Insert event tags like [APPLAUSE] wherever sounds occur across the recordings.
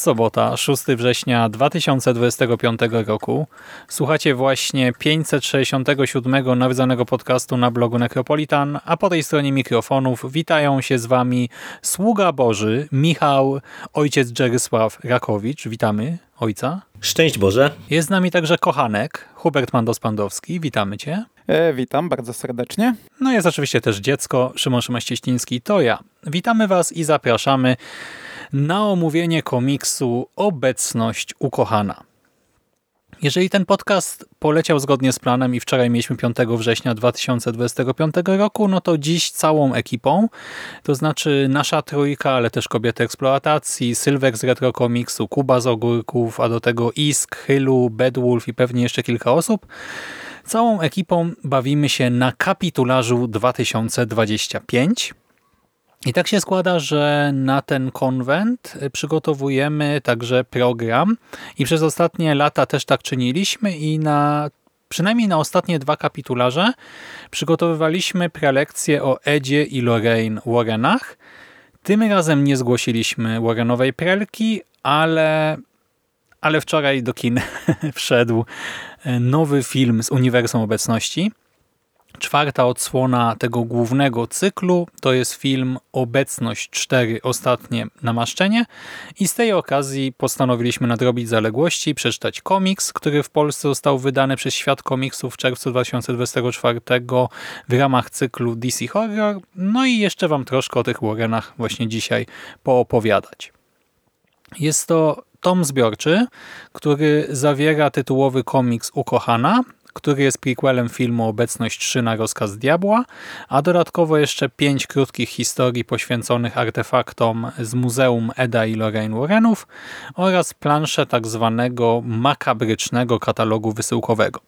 Jest sobota, 6 września 2025 roku. Słuchacie właśnie 567 nawiedzonego podcastu na blogu Necropolitan, a po tej stronie mikrofonów witają się z Wami sługa Boży Michał, ojciec Dżerysław Rakowicz. Witamy ojca. Szczęść Boże. Jest z nami także kochanek Hubert Mandos-Pandowski. Witamy Cię. E, witam bardzo serdecznie. No jest oczywiście też dziecko Szymon Szymaścieściński, to ja. Witamy Was i zapraszamy na omówienie komiksu Obecność ukochana. Jeżeli ten podcast poleciał zgodnie z planem i wczoraj mieliśmy 5 września 2025 roku, no to dziś całą ekipą, to znaczy nasza trójka, ale też kobiety eksploatacji, Sylwek z Retro Komiksu, Kuba z Ogórków, a do tego Isk, Hylu, Bedwulf i pewnie jeszcze kilka osób, całą ekipą bawimy się na kapitularzu 2025 i tak się składa, że na ten konwent przygotowujemy także program i przez ostatnie lata też tak czyniliśmy i na przynajmniej na ostatnie dwa kapitularze przygotowywaliśmy prelekcje o Edzie i Lorraine Warrenach. Tym razem nie zgłosiliśmy Warrenowej prelki, ale, ale wczoraj do kin [LAUGHS] wszedł nowy film z Uniwersum Obecności. Czwarta odsłona tego głównego cyklu to jest film Obecność 4 Ostatnie Namaszczenie i z tej okazji postanowiliśmy nadrobić zaległości, przeczytać komiks, który w Polsce został wydany przez Świat Komiksów w czerwcu 2024 w ramach cyklu DC Horror, no i jeszcze Wam troszkę o tych Warrenach właśnie dzisiaj poopowiadać. Jest to tom zbiorczy, który zawiera tytułowy komiks Ukochana, który jest prequelem filmu Obecność 3 na rozkaz diabła, a dodatkowo jeszcze pięć krótkich historii poświęconych artefaktom z Muzeum Eda i Lorraine Warrenów oraz planszę tak zwanego makabrycznego katalogu wysyłkowego.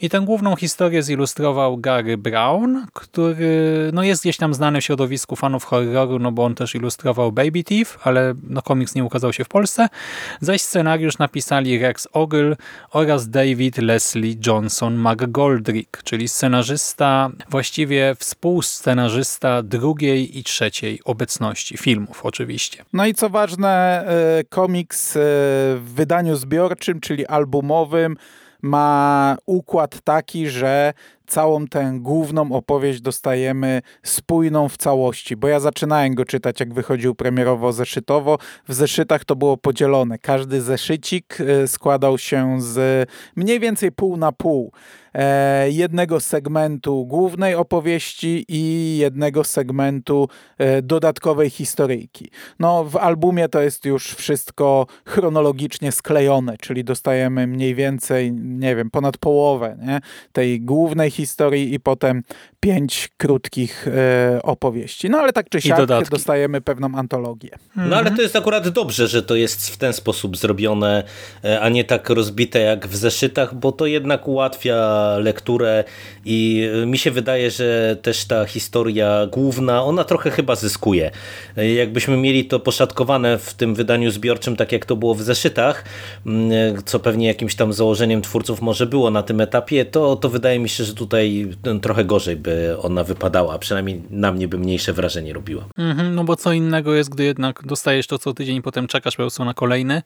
I tę główną historię zilustrował Gary Brown, który no jest gdzieś tam znany w środowisku fanów horroru, no bo on też ilustrował Baby Thief, ale no komiks nie ukazał się w Polsce. Zaś scenariusz napisali Rex Ogle oraz David Leslie Johnson McGoldrick, czyli scenarzysta, właściwie współscenarzysta drugiej i trzeciej obecności filmów oczywiście. No i co ważne, e, komiks e, w wydaniu zbiorczym, czyli albumowym, ma układ taki, że całą tę główną opowieść dostajemy spójną w całości, bo ja zaczynałem go czytać, jak wychodził premierowo zeszytowo. W zeszytach to było podzielone. Każdy zeszycik e, składał się z mniej więcej pół na pół e, jednego segmentu głównej opowieści i jednego segmentu e, dodatkowej historyjki. No, w albumie to jest już wszystko chronologicznie sklejone, czyli dostajemy mniej więcej, nie wiem, ponad połowę nie? tej głównej historii i potem pięć krótkich e, opowieści. No ale tak czy siak dostajemy pewną antologię. No ale to jest akurat dobrze, że to jest w ten sposób zrobione, e, a nie tak rozbite jak w zeszytach, bo to jednak ułatwia lekturę i e, mi się wydaje, że też ta historia główna, ona trochę chyba zyskuje. Jakbyśmy mieli to poszatkowane w tym wydaniu zbiorczym, tak jak to było w zeszytach, co pewnie jakimś tam założeniem twórców może było na tym etapie, to, to wydaje mi się, że tutaj trochę gorzej by ona wypadała, przynajmniej na mnie by mniejsze wrażenie robiła. Mhm, no bo co innego jest, gdy jednak dostajesz to co tydzień potem czekasz po prostu na kolejny,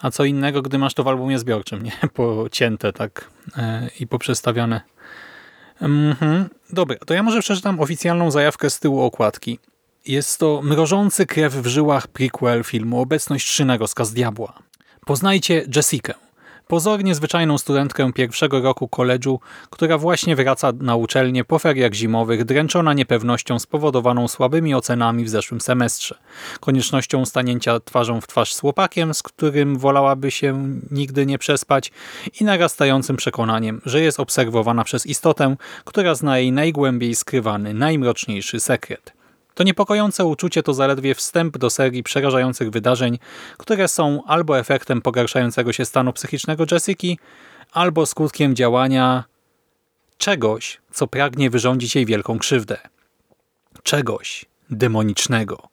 a co innego, gdy masz to w albumie zbiorczym, nie? [LAUGHS] Pocięte tak e, i poprzestawione. Mhm. Dobra, to ja może przeczytam oficjalną zajawkę z tyłu okładki. Jest to mrożący krew w żyłach prequel filmu Obecność 3 na rozkaz diabła. Poznajcie Jessikę, pozornie zwyczajną studentkę pierwszego roku koledżu, która właśnie wraca na uczelnię po feriach zimowych, dręczona niepewnością spowodowaną słabymi ocenami w zeszłym semestrze, koniecznością stanięcia twarzą w twarz z chłopakiem, z którym wolałaby się nigdy nie przespać i narastającym przekonaniem, że jest obserwowana przez istotę, która zna jej najgłębiej skrywany, najmroczniejszy sekret. To niepokojące uczucie to zaledwie wstęp do serii przerażających wydarzeń, które są albo efektem pogarszającego się stanu psychicznego Jessiki, albo skutkiem działania czegoś, co pragnie wyrządzić jej wielką krzywdę. Czegoś demonicznego.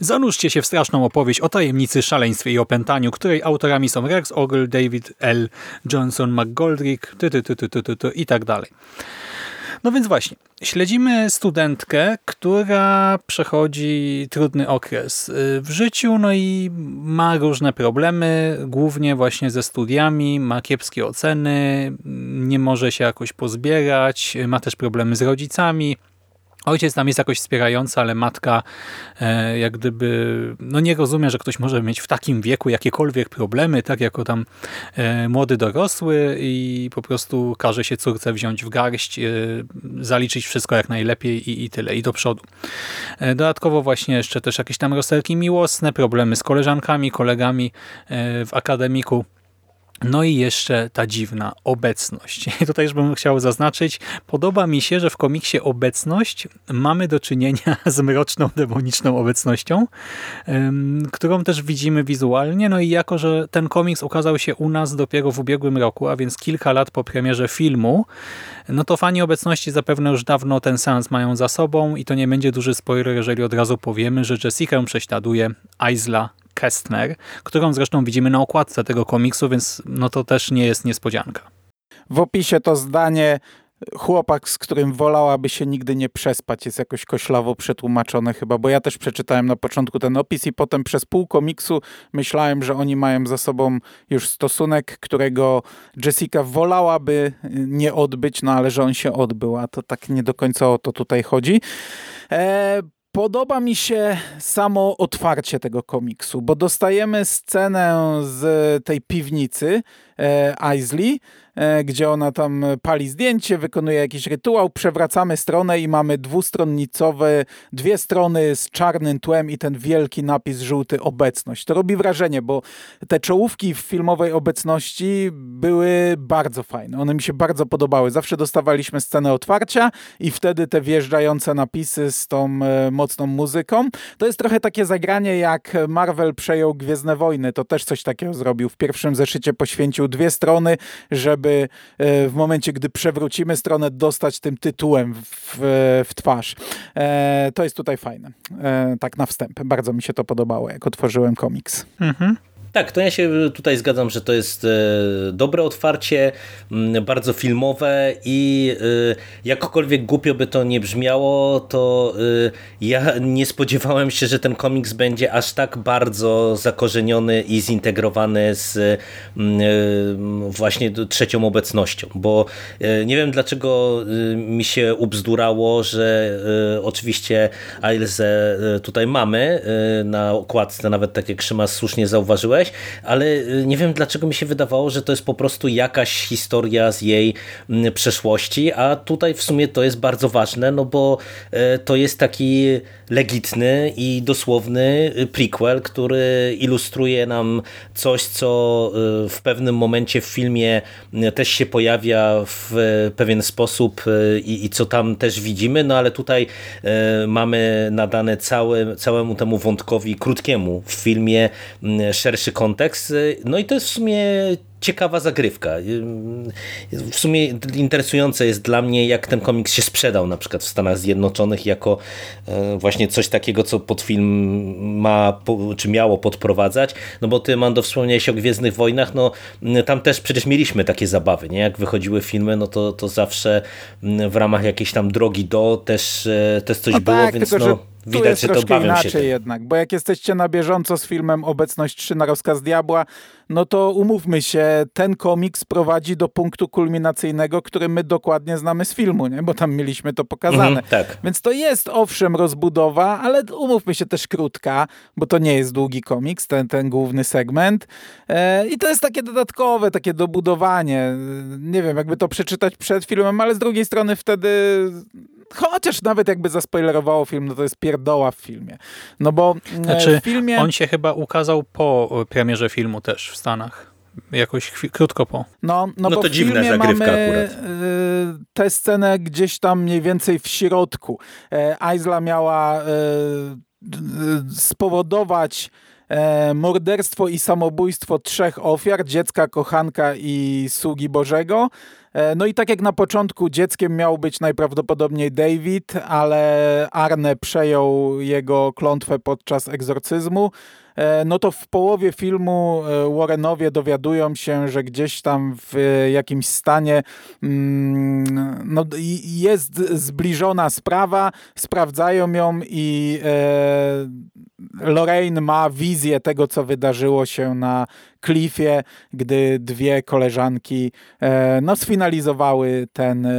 Zanurzcie się w straszną opowieść o tajemnicy, szaleństwie i opętaniu, której autorami są Rex Ogle, David L. Johnson, McGoldrick, ty, ty, ty, ty, ty, ty, ty, i tak dalej. No więc właśnie, śledzimy studentkę, która przechodzi trudny okres y, w życiu, no i ma różne problemy, głównie właśnie ze studiami, ma kiepskie oceny, nie może się jakoś pozbierać, ma też problemy z rodzicami, Ojciec tam jest jakoś wspierający, ale matka e, jak gdyby no nie rozumie, że ktoś może mieć w takim wieku jakiekolwiek problemy, tak jako tam e, młody dorosły i po prostu każe się córce wziąć w garść, e, zaliczyć wszystko jak najlepiej i, i tyle, i do przodu. E, dodatkowo właśnie jeszcze też jakieś tam rozterki miłosne, problemy z koleżankami, kolegami e, w akademiku. No i jeszcze ta dziwna obecność. I [LAUGHS] tutaj już bym chciał zaznaczyć, podoba mi się, że w komiksie obecność mamy do czynienia [LAUGHS] z mroczną, demoniczną obecnością, którą też widzimy wizualnie. No i jako, że ten komiks ukazał się u nas dopiero w ubiegłym roku, a więc kilka lat po premierze filmu, no to fani obecności zapewne już dawno ten seans mają za sobą i to nie będzie duży spoiler, jeżeli od razu powiemy, że Jessica prześladuje Aizla Kestner, którą zresztą widzimy na okładce tego komiksu, więc no to też nie jest niespodzianka. W opisie to zdanie chłopak, z którym wolałaby się nigdy nie przespać, jest jakoś koślawo przetłumaczone chyba, bo ja też przeczytałem na początku ten opis i potem przez pół komiksu myślałem, że oni mają za sobą już stosunek, którego Jessica wolałaby nie odbyć, no ale że on się odbył, a to tak nie do końca o to tutaj chodzi. E, Podoba mi się samo otwarcie tego komiksu, bo dostajemy scenę z tej piwnicy e, Aisley, E, gdzie ona tam pali zdjęcie, wykonuje jakiś rytuał, przewracamy stronę i mamy dwustronnicowe, dwie strony z czarnym tłem i ten wielki napis żółty obecność. To robi wrażenie, bo te czołówki w filmowej obecności były bardzo fajne. One mi się bardzo podobały. Zawsze dostawaliśmy scenę otwarcia i wtedy te wjeżdżające napisy z tą e, mocną muzyką. To jest trochę takie zagranie jak Marvel przejął Gwiezdne Wojny. To też coś takiego zrobił. W pierwszym zeszycie poświęcił dwie strony, żeby e, w momencie, gdy przewrócimy stronę, dostać tym tytułem w, w twarz. E, to jest tutaj fajne. E, tak na wstęp. Bardzo mi się to podobało, jak otworzyłem komiks. Mhm. Tak, to ja się tutaj zgadzam, że to jest e, dobre otwarcie, bardzo filmowe i e, jakkolwiek głupio by to nie brzmiało, to e, ja nie spodziewałem się, że ten komiks będzie aż tak bardzo zakorzeniony i zintegrowany z właśnie trzecią obecnością, bo nie wiem dlaczego mi się ubzdurało, że oczywiście Ailze tutaj mamy na okładce, nawet tak jak Szymas słusznie zauważyłeś, ale y, nie wiem dlaczego mi się wydawało, że to jest po prostu jakaś historia z jej mm, przeszłości, a tutaj w sumie to jest bardzo ważne, no bo e, to jest taki legitny i dosłowny y, prequel, który ilustruje nam coś, co y, w pewnym momencie w filmie też się pojawia w pewien sposób i, i co tam też widzimy, no ale tutaj mamy nadane całe, całemu temu wątkowi krótkiemu w filmie szerszy szerszy kontekst. No i to jest w sumie ciekawa zagrywka. W sumie interesujące jest dla mnie, jak ten komiks się sprzedał na przykład w Stanach Zjednoczonych jako e, właśnie coś takiego, co pod film ma, czy miało podprowadzać. No bo ty, Mando, wspomniałeś o Gwiezdnych Wojnach, no tam też przecież mieliśmy takie zabawy, nie? Jak wychodziły filmy, no to, to zawsze w ramach jakiejś tam drogi do też, e, też coś no było, tak, więc tylko, no... Widać, jest że to troszkę bawią inaczej się. jednak, bo jak jesteście na bieżąco z filmem Obecność 3 na rozkaz diabła, no to umówmy się, ten komiks prowadzi do punktu kulminacyjnego, który my dokładnie znamy z filmu, nie? bo tam mieliśmy to pokazane. Mhm, tak. Więc to jest owszem rozbudowa, ale umówmy się też krótka, bo to nie jest długi komiks, ten, ten główny segment. E, I to jest takie dodatkowe, takie dobudowanie. Nie wiem, jakby to przeczytać przed filmem, ale z drugiej strony wtedy chociaż nawet jakby zaspoilerowało film, no to jest pierdoła w filmie. No bo e, Znaczy, w filmie... on się chyba ukazał po premierze filmu też w Stanach. Jakoś chwi- krótko po. No, no, No bo to w dziwna filmie zagrywka mamy akurat. y, tę scenę gdzieś tam mniej więcej w środku. E, Aizla miała e, d- d- spowodować e, morderstwo i samobójstwo trzech ofiar, dziecka, kochanka i sługi Bożego. No i tak jak na początku dzieckiem miał być najprawdopodobniej David, ale Arne przejął jego klątwę podczas egzorcyzmu. E, No to w połowie filmu e, Warrenowie dowiadują się, że gdzieś tam w e, jakimś stanie mm, no, jest zbliżona sprawa, sprawdzają ją i Lorraine ma wizję tego, co wydarzyło się na klifie, gdy dwie koleżanki e, no, sfinalizowały ten, e,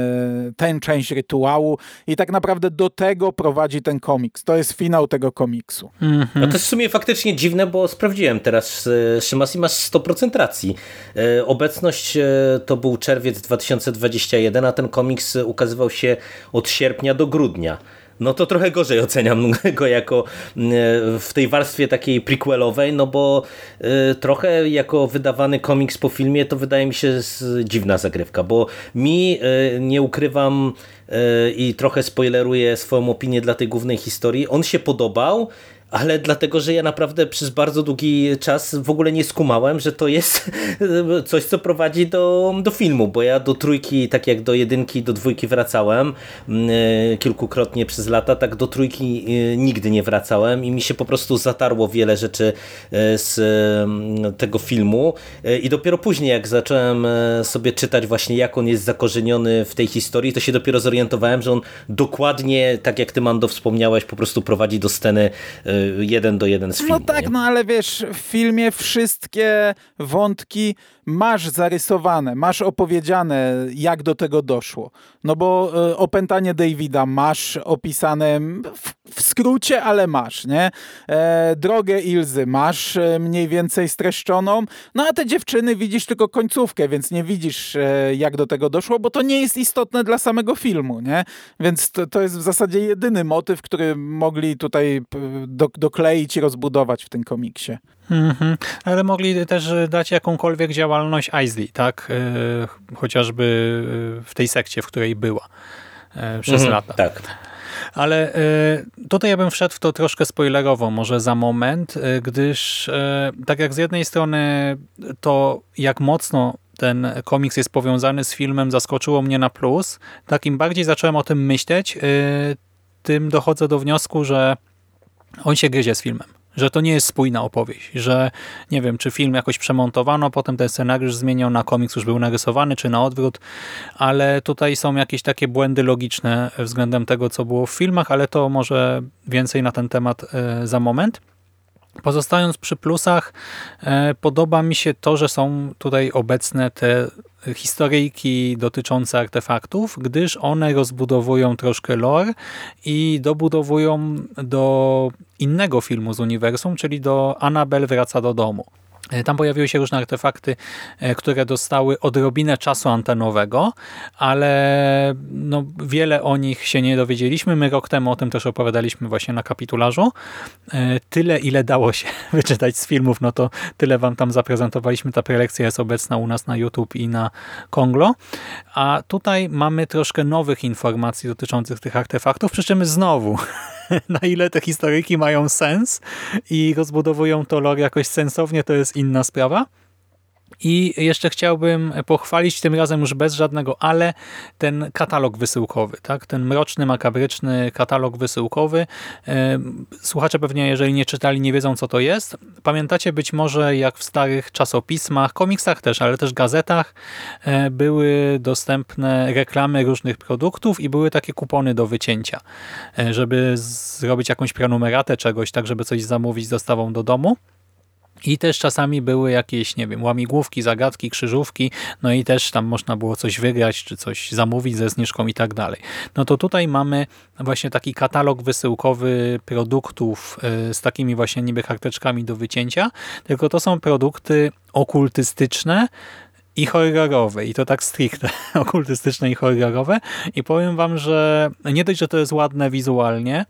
tę część rytuału i tak naprawdę do tego prowadzi ten komiks. To jest finał tego komiksu. Mhm. No to jest w sumie faktycznie dziwne, bo sprawdziłem teraz e, Szymas i masz 100% racji. E, Obecność e, to był czerwiec 2021, a ten komiks ukazywał się od sierpnia do grudnia. No to trochę gorzej [LAUGHS] oceniam go jako mm, w tej warstwie takiej prequelowej, no bo e, trochę jako wydawany komiks po filmie to wydaje mi się dziwna zagrywka, bo mi e, nie ukrywam e, i trochę spoileruję swoją opinię dla tej głównej historii. On się podobał, ale dlatego, że ja naprawdę przez bardzo długi czas w ogóle nie skumałem, że to jest [LAUGHS] coś, co prowadzi do, do filmu, bo ja do trójki, tak jak do jedynki, do dwójki wracałem mm, e, kilkukrotnie przez lata, tak do trójki e, nigdy nie wracałem i mi się po prostu zatarło wiele rzeczy e, z e, tego filmu. I dopiero później, jak zacząłem sobie czytać właśnie, jak on jest zakorzeniony w tej historii, to się dopiero zorientowałem, że on dokładnie, tak jak ty Mando wspomniałeś, po prostu prowadzi do sceny jeden do jeden z filmu. No tak, nie? no ale wiesz, w filmie wszystkie wątki masz zarysowane, masz opowiedziane, jak do tego doszło. No bo e, opętanie Davida masz opisane w, w skrócie, ale masz, nie? E, drogę Ilzy masz e, mniej więcej streszczoną, no a te dziewczyny widzisz tylko końcówkę, więc nie widzisz, e, jak do tego doszło, bo to nie jest istotne dla samego filmu, nie? Więc to, to jest w zasadzie jedyny motyw, który mogli tutaj do, dokleić i rozbudować w tym komiksie. Mhm. Ale mogli też dać jakąkolwiek działalność Aisley, tak? E, Chociażby e, w tej sekcie, w której była e, przez Mhm, lata. Tak. Ale tutaj ja bym wszedł w to troszkę spoilerowo może za moment, gdyż tak jak z jednej strony to jak mocno ten komiks jest powiązany z filmem zaskoczyło mnie na plus, tak im bardziej zacząłem o tym myśleć, tym dochodzę do wniosku, że on się gryzie z filmem. Że to nie jest spójna opowieść, że nie wiem, czy film jakoś przemontowano, potem ten scenariusz zmieniał na komiks, już był narysowany, czy na odwrót, ale tutaj są jakieś takie błędy logiczne względem tego, co było w filmach, ale to może więcej na ten temat e, za moment. Pozostając przy plusach, e, podoba mi się to, że są tutaj obecne te historyjki dotyczące artefaktów, gdyż one rozbudowują troszkę lore i dobudowują do innego filmu z uniwersum, czyli do Annabelle wraca do domu. E, Tam pojawiły się różne artefakty, e, które dostały odrobinę czasu antenowego, ale no, wiele o nich się nie dowiedzieliśmy. My rok temu o tym też opowiadaliśmy właśnie na kapitularzu. E, Tyle, ile dało się [LAUGHS] wyczytać z filmów, no to tyle wam tam zaprezentowaliśmy. Ta prelekcja jest obecna u nas na YouTube i na Konglo. A tutaj mamy troszkę nowych informacji dotyczących tych artefaktów, przy czym znowu [LAUGHS] na ile te historyjki mają sens i rozbudowują to lore jakoś sensownie, to jest inna sprawa. I jeszcze chciałbym pochwalić tym razem już bez żadnego ale ten katalog wysyłkowy, tak? ten mroczny, makabryczny katalog wysyłkowy. Słuchacze pewnie, jeżeli nie czytali, nie wiedzą co to jest. Pamiętacie być może jak w starych czasopismach, komiksach też, ale też gazetach e, były dostępne reklamy różnych produktów i były takie kupony do wycięcia, e, żeby zrobić jakąś prenumeratę czegoś, tak żeby coś zamówić z dostawą do domu. I też czasami były jakieś, nie wiem, łamigłówki, zagadki, krzyżówki, no i też tam można było coś wygrać, czy coś zamówić ze zniżką i tak dalej. No to tutaj mamy właśnie taki katalog wysyłkowy produktów y, z takimi właśnie niby karteczkami do wycięcia, tylko to są produkty okultystyczne, i horrorowe, i to tak stricte [LAUGHS] okultystyczne i horrorowe. I powiem wam, że nie dość, że to jest ładne wizualnie,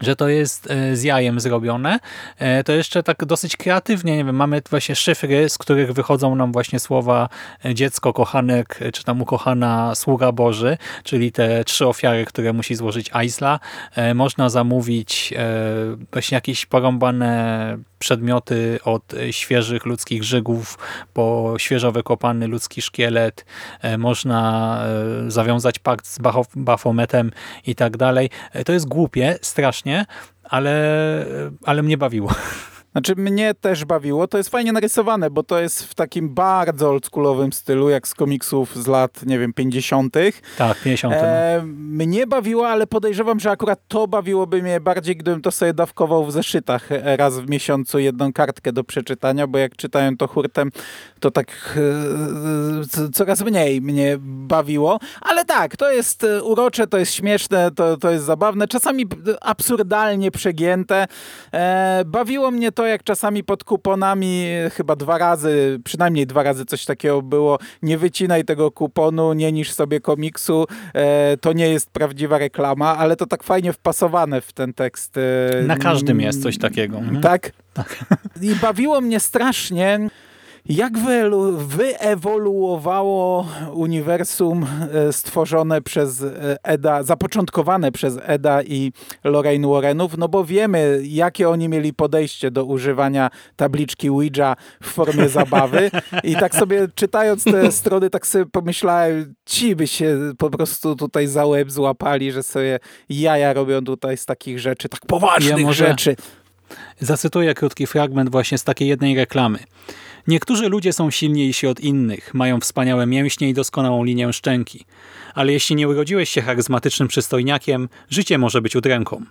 że to jest e, z jajem zrobione, e, to jeszcze tak dosyć kreatywnie, nie wiem, mamy właśnie szyfry, z których wychodzą nam właśnie słowa e, dziecko, kochanek, czy tam ukochana sługa Boży, czyli te trzy ofiary, które musi złożyć Aisla. Można zamówić właśnie jakieś porąbane przedmioty od świeżych ludzkich żygów po świeżo wykopany ludzki szkielet. Można zawiązać pakt z Bafometem i tak dalej. To jest głupie, strasznie, ale, ale mnie bawiło. [LAUGHS] Znaczy mnie też bawiło. To jest fajnie narysowane, bo to jest w takim bardzo oldschoolowym stylu, jak z komiksów z lat, nie wiem, 50. Tak, 50. E, no. mnie bawiło, ale podejrzewam, że akurat to bawiłoby mnie bardziej, gdybym to sobie dawkował w zeszytach raz w miesiącu jedną kartkę do przeczytania, bo jak czytałem to hurtem, to tak e, coraz mniej mnie bawiło. Ale tak, to jest e, urocze, to jest śmieszne, to, to jest zabawne, czasami absurdalnie przegięte. E, bawiło mnie to jak czasami pod kuponami chyba dwa razy, przynajmniej dwa razy coś takiego było, nie wycinaj tego kuponu, nie niż sobie komiksu, e, to nie jest prawdziwa reklama, ale to tak fajnie wpasowane w ten tekst. E, Na każdym jest coś takiego. Tak? Tak. I bawiło mnie strasznie jak wyewoluowało uniwersum e, stworzone przez e, Eda, zapoczątkowane przez Eda i Lorraine Warrenów? No bo wiemy, jakie oni mieli podejście do używania tabliczki Ouija w formie zabawy. I tak sobie czytając te [LAUGHS] strony, tak sobie pomyślałem, ci by się po prostu tutaj za łeb złapali, że sobie jaja robią tutaj z takich rzeczy, tak poważnych ja rzeczy. Zacytuję krótki fragment właśnie z takiej jednej reklamy. Niektórzy ludzie są silniejsi od innych, mają wspaniałe mięśnie i doskonałą linię szczęki. Ale jeśli nie urodziłeś się charyzmatycznym przystojniakiem, życie może być udręką.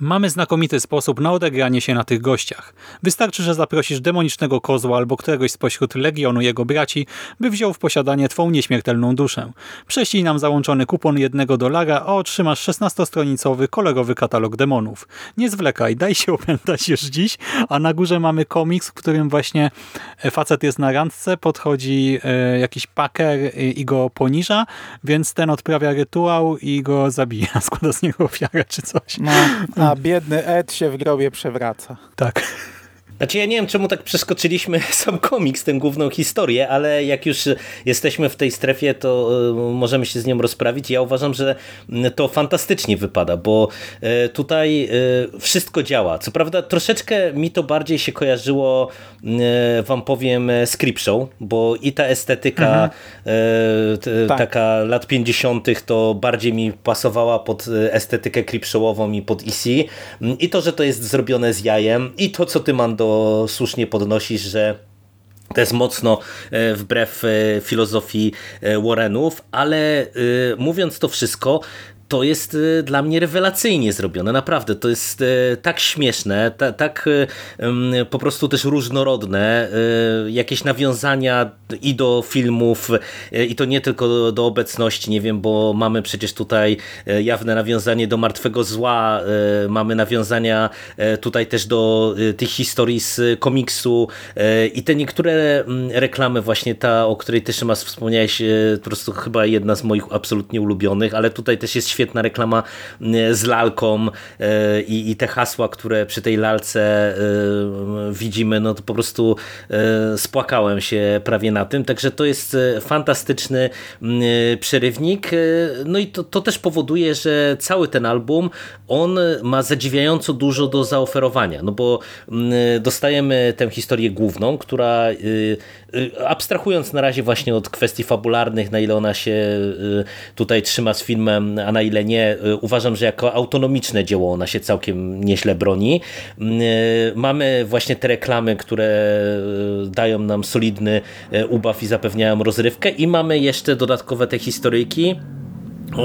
Mamy znakomity sposób na odegranie się na tych gościach. Wystarczy, że zaprosisz demonicznego kozła albo któregoś spośród legionu jego braci, by wziął w posiadanie twą nieśmiertelną duszę. Prześlij nam załączony kupon jednego dolara, a otrzymasz 16-stronicowy, kolorowy katalog demonów. Nie zwlekaj, [LAUGHS] daj się opętać już dziś, a na górze mamy komiks, w którym właśnie e, facet jest na randce, podchodzi e, jakiś paker i go poniża, więc ten odprawia rytuał i go zabija, [LAUGHS] składa z niego ofiarę czy coś. No, a biedny Ed się w grobie przewraca. Tak. Znaczy ja nie wiem, czemu tak przeskoczyliśmy [LAUGHS] sam komiks, tę główną historię, ale jak już jesteśmy w tej strefie, to e, możemy się z nią rozprawić. Ja uważam, że to fantastycznie wypada, bo e, tutaj e, wszystko działa. Co prawda troszeczkę mi to bardziej się kojarzyło, wam powiem, z Creepshow, bo i ta estetyka mhm. tak. taka lat 50. to bardziej mi pasowała pod estetykę Creepshowową i pod EC. I to, że to jest zrobione z jajem i to, co ty, Mando, to słusznie podnosisz, że to jest mocno e, wbrew e, filozofii e, Warrenów, ale mówiąc to wszystko, to jest y, dla mnie rewelacyjnie zrobione, naprawdę. To jest y, tak śmieszne, tak y, po prostu też różnorodne. Jakieś nawiązania i do filmów, i to nie tylko do obecności, nie wiem, bo mamy przecież tutaj jawne nawiązanie do Martwego Zła, mamy nawiązania tutaj też do tych historii z komiksu i te niektóre reklamy, właśnie ta, o której też Szymas wspomniałeś, po prostu chyba jedna z moich absolutnie ulubionych, ale tutaj też jest świetna reklama e, z lalką e, i, i te hasła, które przy tej lalce e, widzimy, no to po prostu spłakałem się prawie na tym, także to jest fantastyczny przerywnik, no i to, to też powoduje, że cały ten album, on ma zadziwiająco dużo do zaoferowania, no bo dostajemy tę historię główną, która abstrahując na razie właśnie od kwestii fabularnych, na ile ona się tutaj trzyma z filmem, a na ile nie, uważam, że jako autonomiczne dzieło ona się całkiem nieźle broni. Mamy właśnie te reklamy, które dają nam solidny ubaw i zapewniają rozrywkę i mamy jeszcze dodatkowe te historyjki,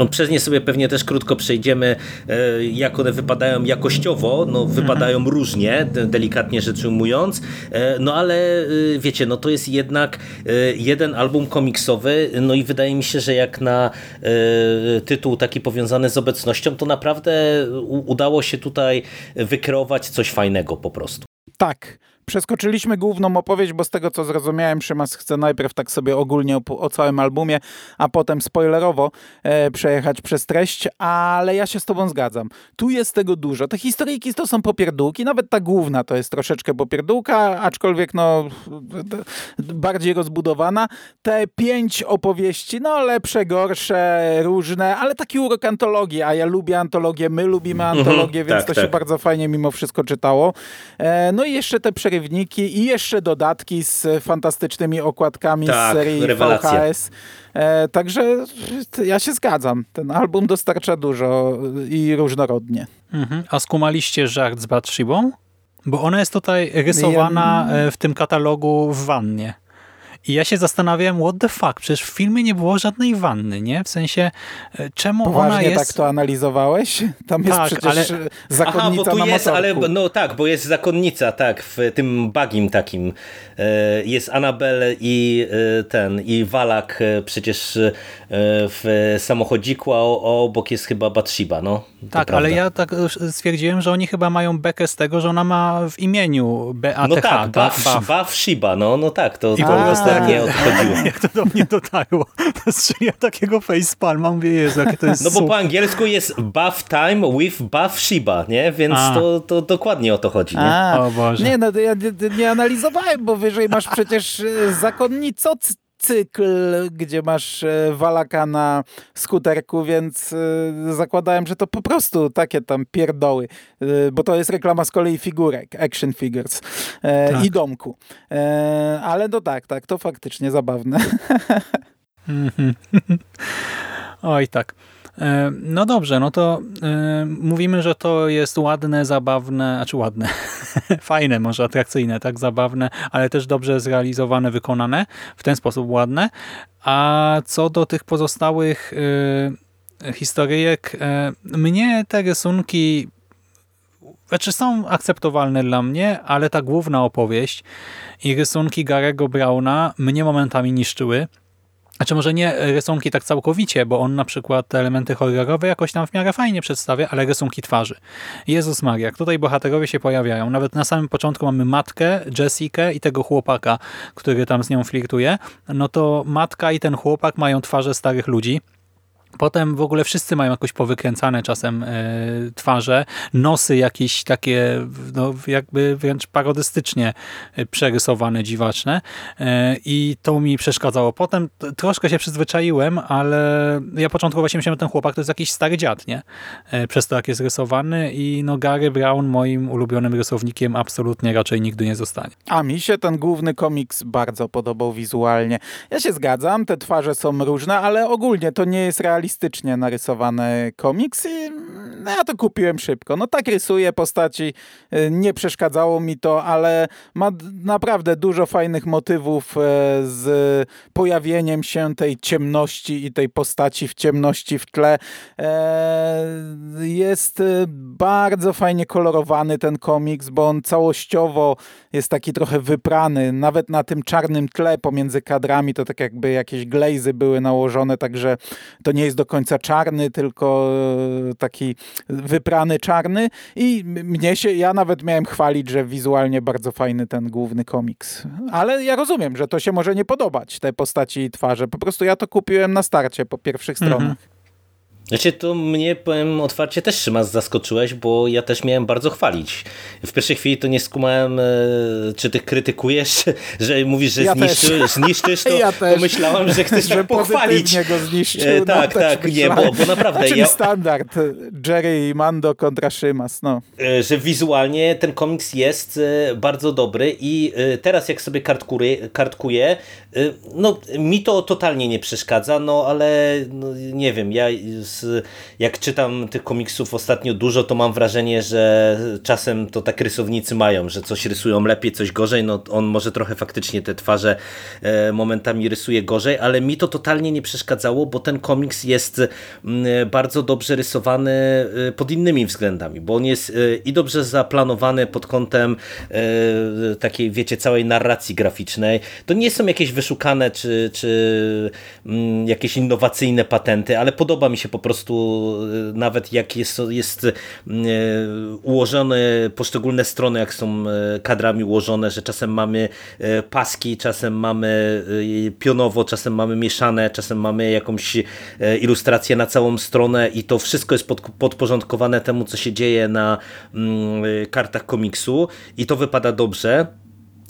Przez nie sobie pewnie też krótko przejdziemy, e, jak one wypadają jakościowo. No, wypadają mhm. różnie, delikatnie rzecz ujmując. E, no ale e, wiecie, no to jest jednak jeden album komiksowy. No i wydaje mi się, że jak na tytuł taki powiązany z obecnością, to naprawdę udało się tutaj wykreować coś fajnego po prostu. Tak. Przeskoczyliśmy główną opowieść, bo z tego co zrozumiałem, Szymas chce najpierw tak sobie ogólnie o, o całym albumie, a potem spoilerowo e, przejechać przez treść, ale ja się z tobą zgadzam. Tu jest tego dużo. Te historyjki to są popierdółki, nawet ta główna to jest troszeczkę popierdółka, aczkolwiek no bardziej rozbudowana. Te pięć opowieści, no lepsze, gorsze, różne, ale taki urok antologii, a ja lubię antologię, my lubimy mhm, antologię, więc tak, to tak. się bardzo fajnie mimo wszystko czytało. E, no i jeszcze te przerywniki i jeszcze dodatki z fantastycznymi okładkami tak, z serii rewelacja. VHS. E, także ja się zgadzam. Ten album dostarcza dużo i różnorodnie. Mhm. A skumaliście żart z Batshibą? Bo ona jest tutaj rysowana ja... E, w tym katalogu w wannie. I ja się zastanawiam, what the fuck, przecież w filmie nie było żadnej wanny, nie? W sensie, e, czemu Poważnie ona jest... tak to analizowałeś? Tam jest tak, przecież ale... zakonnica Aha, bo tu na jest, ale No tak, bo jest zakonnica, tak, w tym bagim takim. E, jest Anabel i e, ten, i Walak przecież w samochodziku, a obok jest chyba Batshiba, no. Tak, ale ja tak stwierdziłem, że oni chyba mają bekę z tego, że ona ma w imieniu BATH. No tak, Bath, Bath Shiba, no, no tak, to, to ostatnio odchodziło. [LAUGHS] Jak to do mnie dotarło, [LAUGHS] ja takiego facepalma, mówię, Jezu, jakie to jest No bo po angielsku jest bath time with bath Shiba, nie? Więc to, to dokładnie o to chodzi, nie? A, o Boże. Nie, no ja nie, nie analizowałem, bo wyżej masz przecież e, zakonnico cykl, gdzie masz e, walaka na skuterku, więc e, zakładałem, że to po prostu takie tam pierdoły, e, bo to jest reklama z kolei figurek, action figures tak. i domku. Ale no tak, tak, to faktycznie zabawne. [LAUGHS] [LAUGHS] Oj tak. E, no dobrze, no to y, mówimy, że to jest ładne, zabawne, znaczy ładne, [LAUGHS] fajne, może atrakcyjne, tak, zabawne, ale też dobrze zrealizowane, wykonane, w ten sposób ładne. A co do tych pozostałych y, historyjek, mnie te rysunki znaczy są akceptowalne dla mnie, ale ta główna opowieść i rysunki Garego Brauna mnie momentami niszczyły. Znaczy może nie rysunki tak całkowicie, bo on na przykład te elementy horrorowe jakoś tam w miarę fajnie przedstawia, ale rysunki twarzy. Jezus Maria, jak tutaj bohaterowie się pojawiają. Nawet na samym początku mamy matkę, Jessikę i tego chłopaka, który tam z nią flirtuje. No to matka i ten chłopak mają twarze starych ludzi Potem w ogóle wszyscy mają jakoś powykręcane czasem e, twarze, nosy jakieś takie no, jakby wręcz parodystycznie e, przerysowane, dziwaczne e, i to mi przeszkadzało. Potem troszkę się przyzwyczaiłem, ale ja początkowo właśnie myślałem, że ten chłopak to jest jakiś stary dziad, nie? Przez to jak jest rysowany i no Gary Brown moim ulubionym rysownikiem absolutnie raczej nigdy nie zostanie. A mi się ten główny komiks bardzo podobał wizualnie. Ja się zgadzam, te twarze są różne, ale ogólnie to nie jest realne realistycznie narysowany komiks i no, ja to kupiłem szybko. No tak rysuję postaci, y, nie przeszkadzało mi to, ale ma naprawdę dużo fajnych motywów e, z pojawieniem się tej ciemności i tej postaci w ciemności w tle. E, jest y, bardzo fajnie kolorowany ten komiks, bo on całościowo jest taki trochę wyprany, nawet na tym czarnym tle pomiędzy kadrami to tak jakby jakieś glejzy były nałożone, także to nie jest do końca czarny, tylko e, taki wyprany czarny i mnie się, ja nawet miałem chwalić, że wizualnie bardzo fajny ten główny komiks. Ale ja rozumiem, że to się może nie podobać, te postaci i twarze. Po prostu ja to kupiłem na starcie po pierwszych mhm. Znaczy to mnie, powiem otwarcie, też Szymas zaskoczyłeś, bo ja też miałem bardzo chwalić. W pierwszej chwili to nie skumałem, e, czy ty krytykujesz, [LAUGHS] że mówisz, że ja zniszczysz, zniszczysz to, [LAUGHS] ja myślałem, że chcesz że pochwalić. go zniszczył. E, tak, no, tak, nie, bo, bo naprawdę... Czyli ja... standard, Jerry i Mando kontra Szymas, no. E, że wizualnie ten komiks jest bardzo dobry i teraz jak sobie kartkuję, kartkuję no mi to totalnie nie przeszkadza, no ale no, nie wiem, ja y, jak czytam tych komiksów ostatnio dużo, to mam wrażenie, że czasem to tak rysownicy mają, że coś rysują lepiej, coś gorzej, no on może trochę faktycznie te twarze e, momentami rysuje gorzej, ale mi to totalnie nie przeszkadzało, bo ten komiks jest mm, bardzo dobrze rysowany y, pod innymi względami, bo on jest y, i dobrze zaplanowany pod kątem takiej, wiecie, całej narracji graficznej. To nie są jakieś wyszukane czy, czy mm, jakieś innowacyjne patenty, ale podoba mi się po prostu y, nawet jak jest, jest y, ułożone poszczególne strony, jak są y, kadrami ułożone, że czasem mamy paski, czasem mamy pionowo, czasem mamy mieszane, czasem mamy jakąś ilustrację na całą stronę i to wszystko jest pod, podporządkowane temu, co się dzieje na mm, kartach komiksu i to wypada dobrze.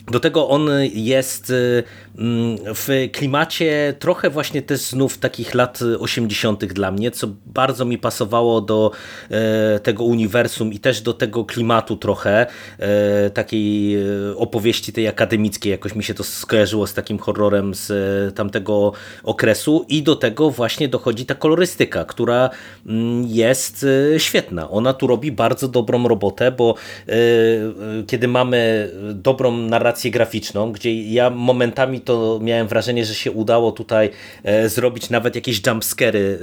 Do tego on jest y, mm, w klimacie trochę właśnie też znów takich lat 80. dla mnie, co bardzo mi pasowało do e, tego uniwersum i też do tego klimatu trochę e, takiej e, opowieści tej akademickiej. Jakoś mi się to skojarzyło z takim horrorem z tamtego okresu i do tego właśnie dochodzi ta kolorystyka, która mm, jest świetna. Ona tu robi bardzo dobrą robotę, bo kiedy mamy dobrą narrację narrację graficzną, gdzie ja momentami to miałem wrażenie, że się udało tutaj e, zrobić nawet jakieś jumpscary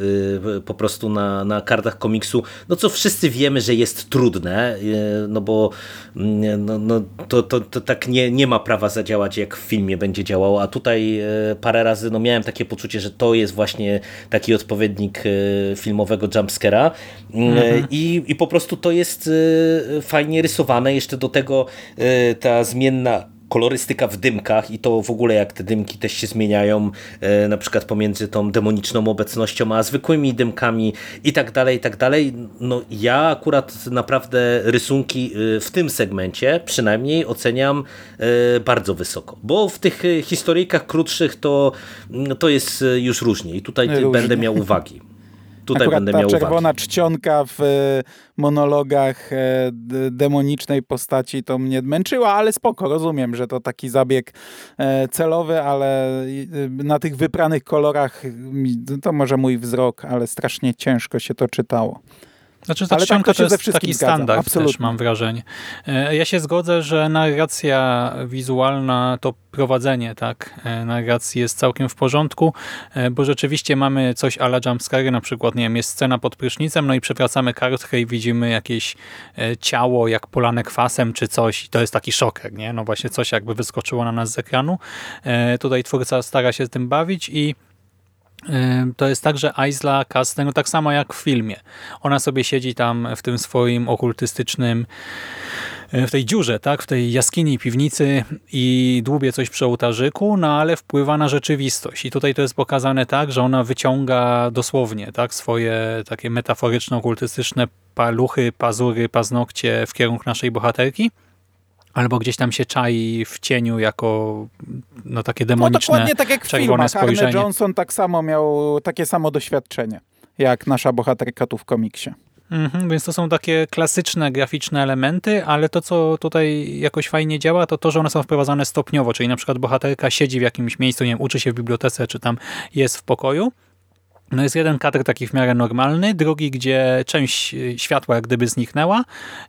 e, po prostu na, na kartach komiksu, no co wszyscy wiemy, że jest trudne, e, no bo mm, no, no, to, to, to tak nie, nie ma prawa zadziałać jak w filmie będzie działało, a tutaj parę razy no, miałem takie poczucie, że to jest właśnie taki odpowiednik filmowego jumpscara. Mhm. I, i po prostu to jest fajnie rysowane, jeszcze do tego ta zmienna kolorystyka w dymkach i to w ogóle jak te dymki też się zmieniają, e, na przykład pomiędzy tą demoniczną obecnością a zwykłymi dymkami i tak dalej, i tak dalej. No ja akurat naprawdę rysunki e, w tym segmencie przynajmniej oceniam e, bardzo wysoko, bo w tych historyjkach krótszych to, to jest już różnie i tutaj różnie. będę miał uwagi. [LAUGHS] Tutaj Akurat będę ta miał czerwona uwagi. czcionka w e, monologach e, demonicznej postaci to mnie męczyła, ale spoko, rozumiem, że to taki zabieg e, celowy, ale na tych wypranych kolorach to może mój wzrok, ale strasznie ciężko się to czytało. Znaczy ta Ale tak to, to jest taki standard Absolutnie. też mam wrażenie. Ja się zgodzę, że narracja wizualna to prowadzenie tak narracji jest całkiem w porządku, bo rzeczywiście mamy coś ala jumpscare, na przykład nie wiem, jest scena pod prysznicem, no i przewracamy kartkę i widzimy jakieś ciało jak polane kwasem czy coś i to jest taki szoker, nie? No właśnie coś jakby wyskoczyło na nas z ekranu. Tutaj twórca stara się z tym bawić i to jest tak, że Aisla Kastner, no tak samo jak w filmie, ona sobie siedzi tam w tym swoim okultystycznym w tej dziurze, tak, w tej jaskini, piwnicy i dłubie coś przy ołtarzyku, no ale wpływa na rzeczywistość. I tutaj to jest pokazane tak, że ona wyciąga dosłownie tak, swoje takie metaforyczne, okultystyczne paluchy, pazury, paznokcie w kierunku naszej bohaterki albo gdzieś tam się czai w cieniu jako no, takie demoniczne, no, dokładnie tak jak w filmach. spojrzenie. Arne Johnson tak samo miał takie samo doświadczenie, jak nasza bohaterka tu w komiksie. Mhm, więc to są takie klasyczne, graficzne elementy, ale to, co tutaj jakoś fajnie działa, to to, że one są wprowadzane stopniowo, czyli na przykład bohaterka siedzi w jakimś miejscu, nie wiem, uczy się w bibliotece, czy tam jest w pokoju, no jest jeden kadr taki w miarę normalny, drugi, gdzie część y, światła jak gdyby zniknęła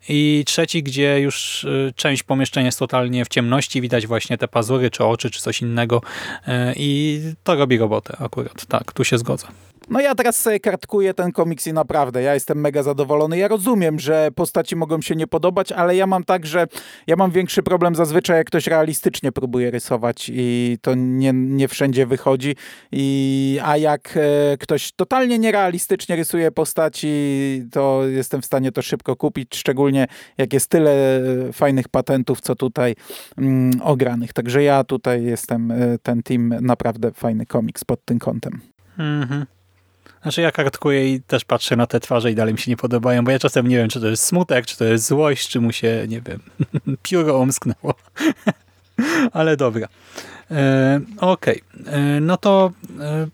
i trzeci, gdzie już y, część pomieszczenia jest totalnie w ciemności, widać właśnie te pazury, czy oczy, czy coś innego y, i to robi robotę akurat. Tak, tu się zgodzę. No ja teraz sobie kartkuję ten komiks i naprawdę, ja jestem mega zadowolony. Ja rozumiem, że postaci mogą się nie podobać, ale ja mam tak, że ja mam większy problem zazwyczaj, jak ktoś realistycznie próbuje rysować i to nie, nie wszędzie wychodzi. I, a jak e, ktoś totalnie nierealistycznie rysuje postaci, to jestem w stanie to szybko kupić, szczególnie jak jest tyle fajnych patentów, co tutaj mm, ogranych. Także ja tutaj jestem, e, ten team, naprawdę fajny komiks pod tym kątem. Mhm. Znaczy ja kartkuję i też patrzę na te twarze i dalej mi się nie podobają, bo ja czasem nie wiem, czy to jest smutek, czy to jest złość, czy mu się, nie wiem, [LAUGHS] pióro omsknęło. [LAUGHS] Ale dobra. E, Okej. Okay. E, no to e,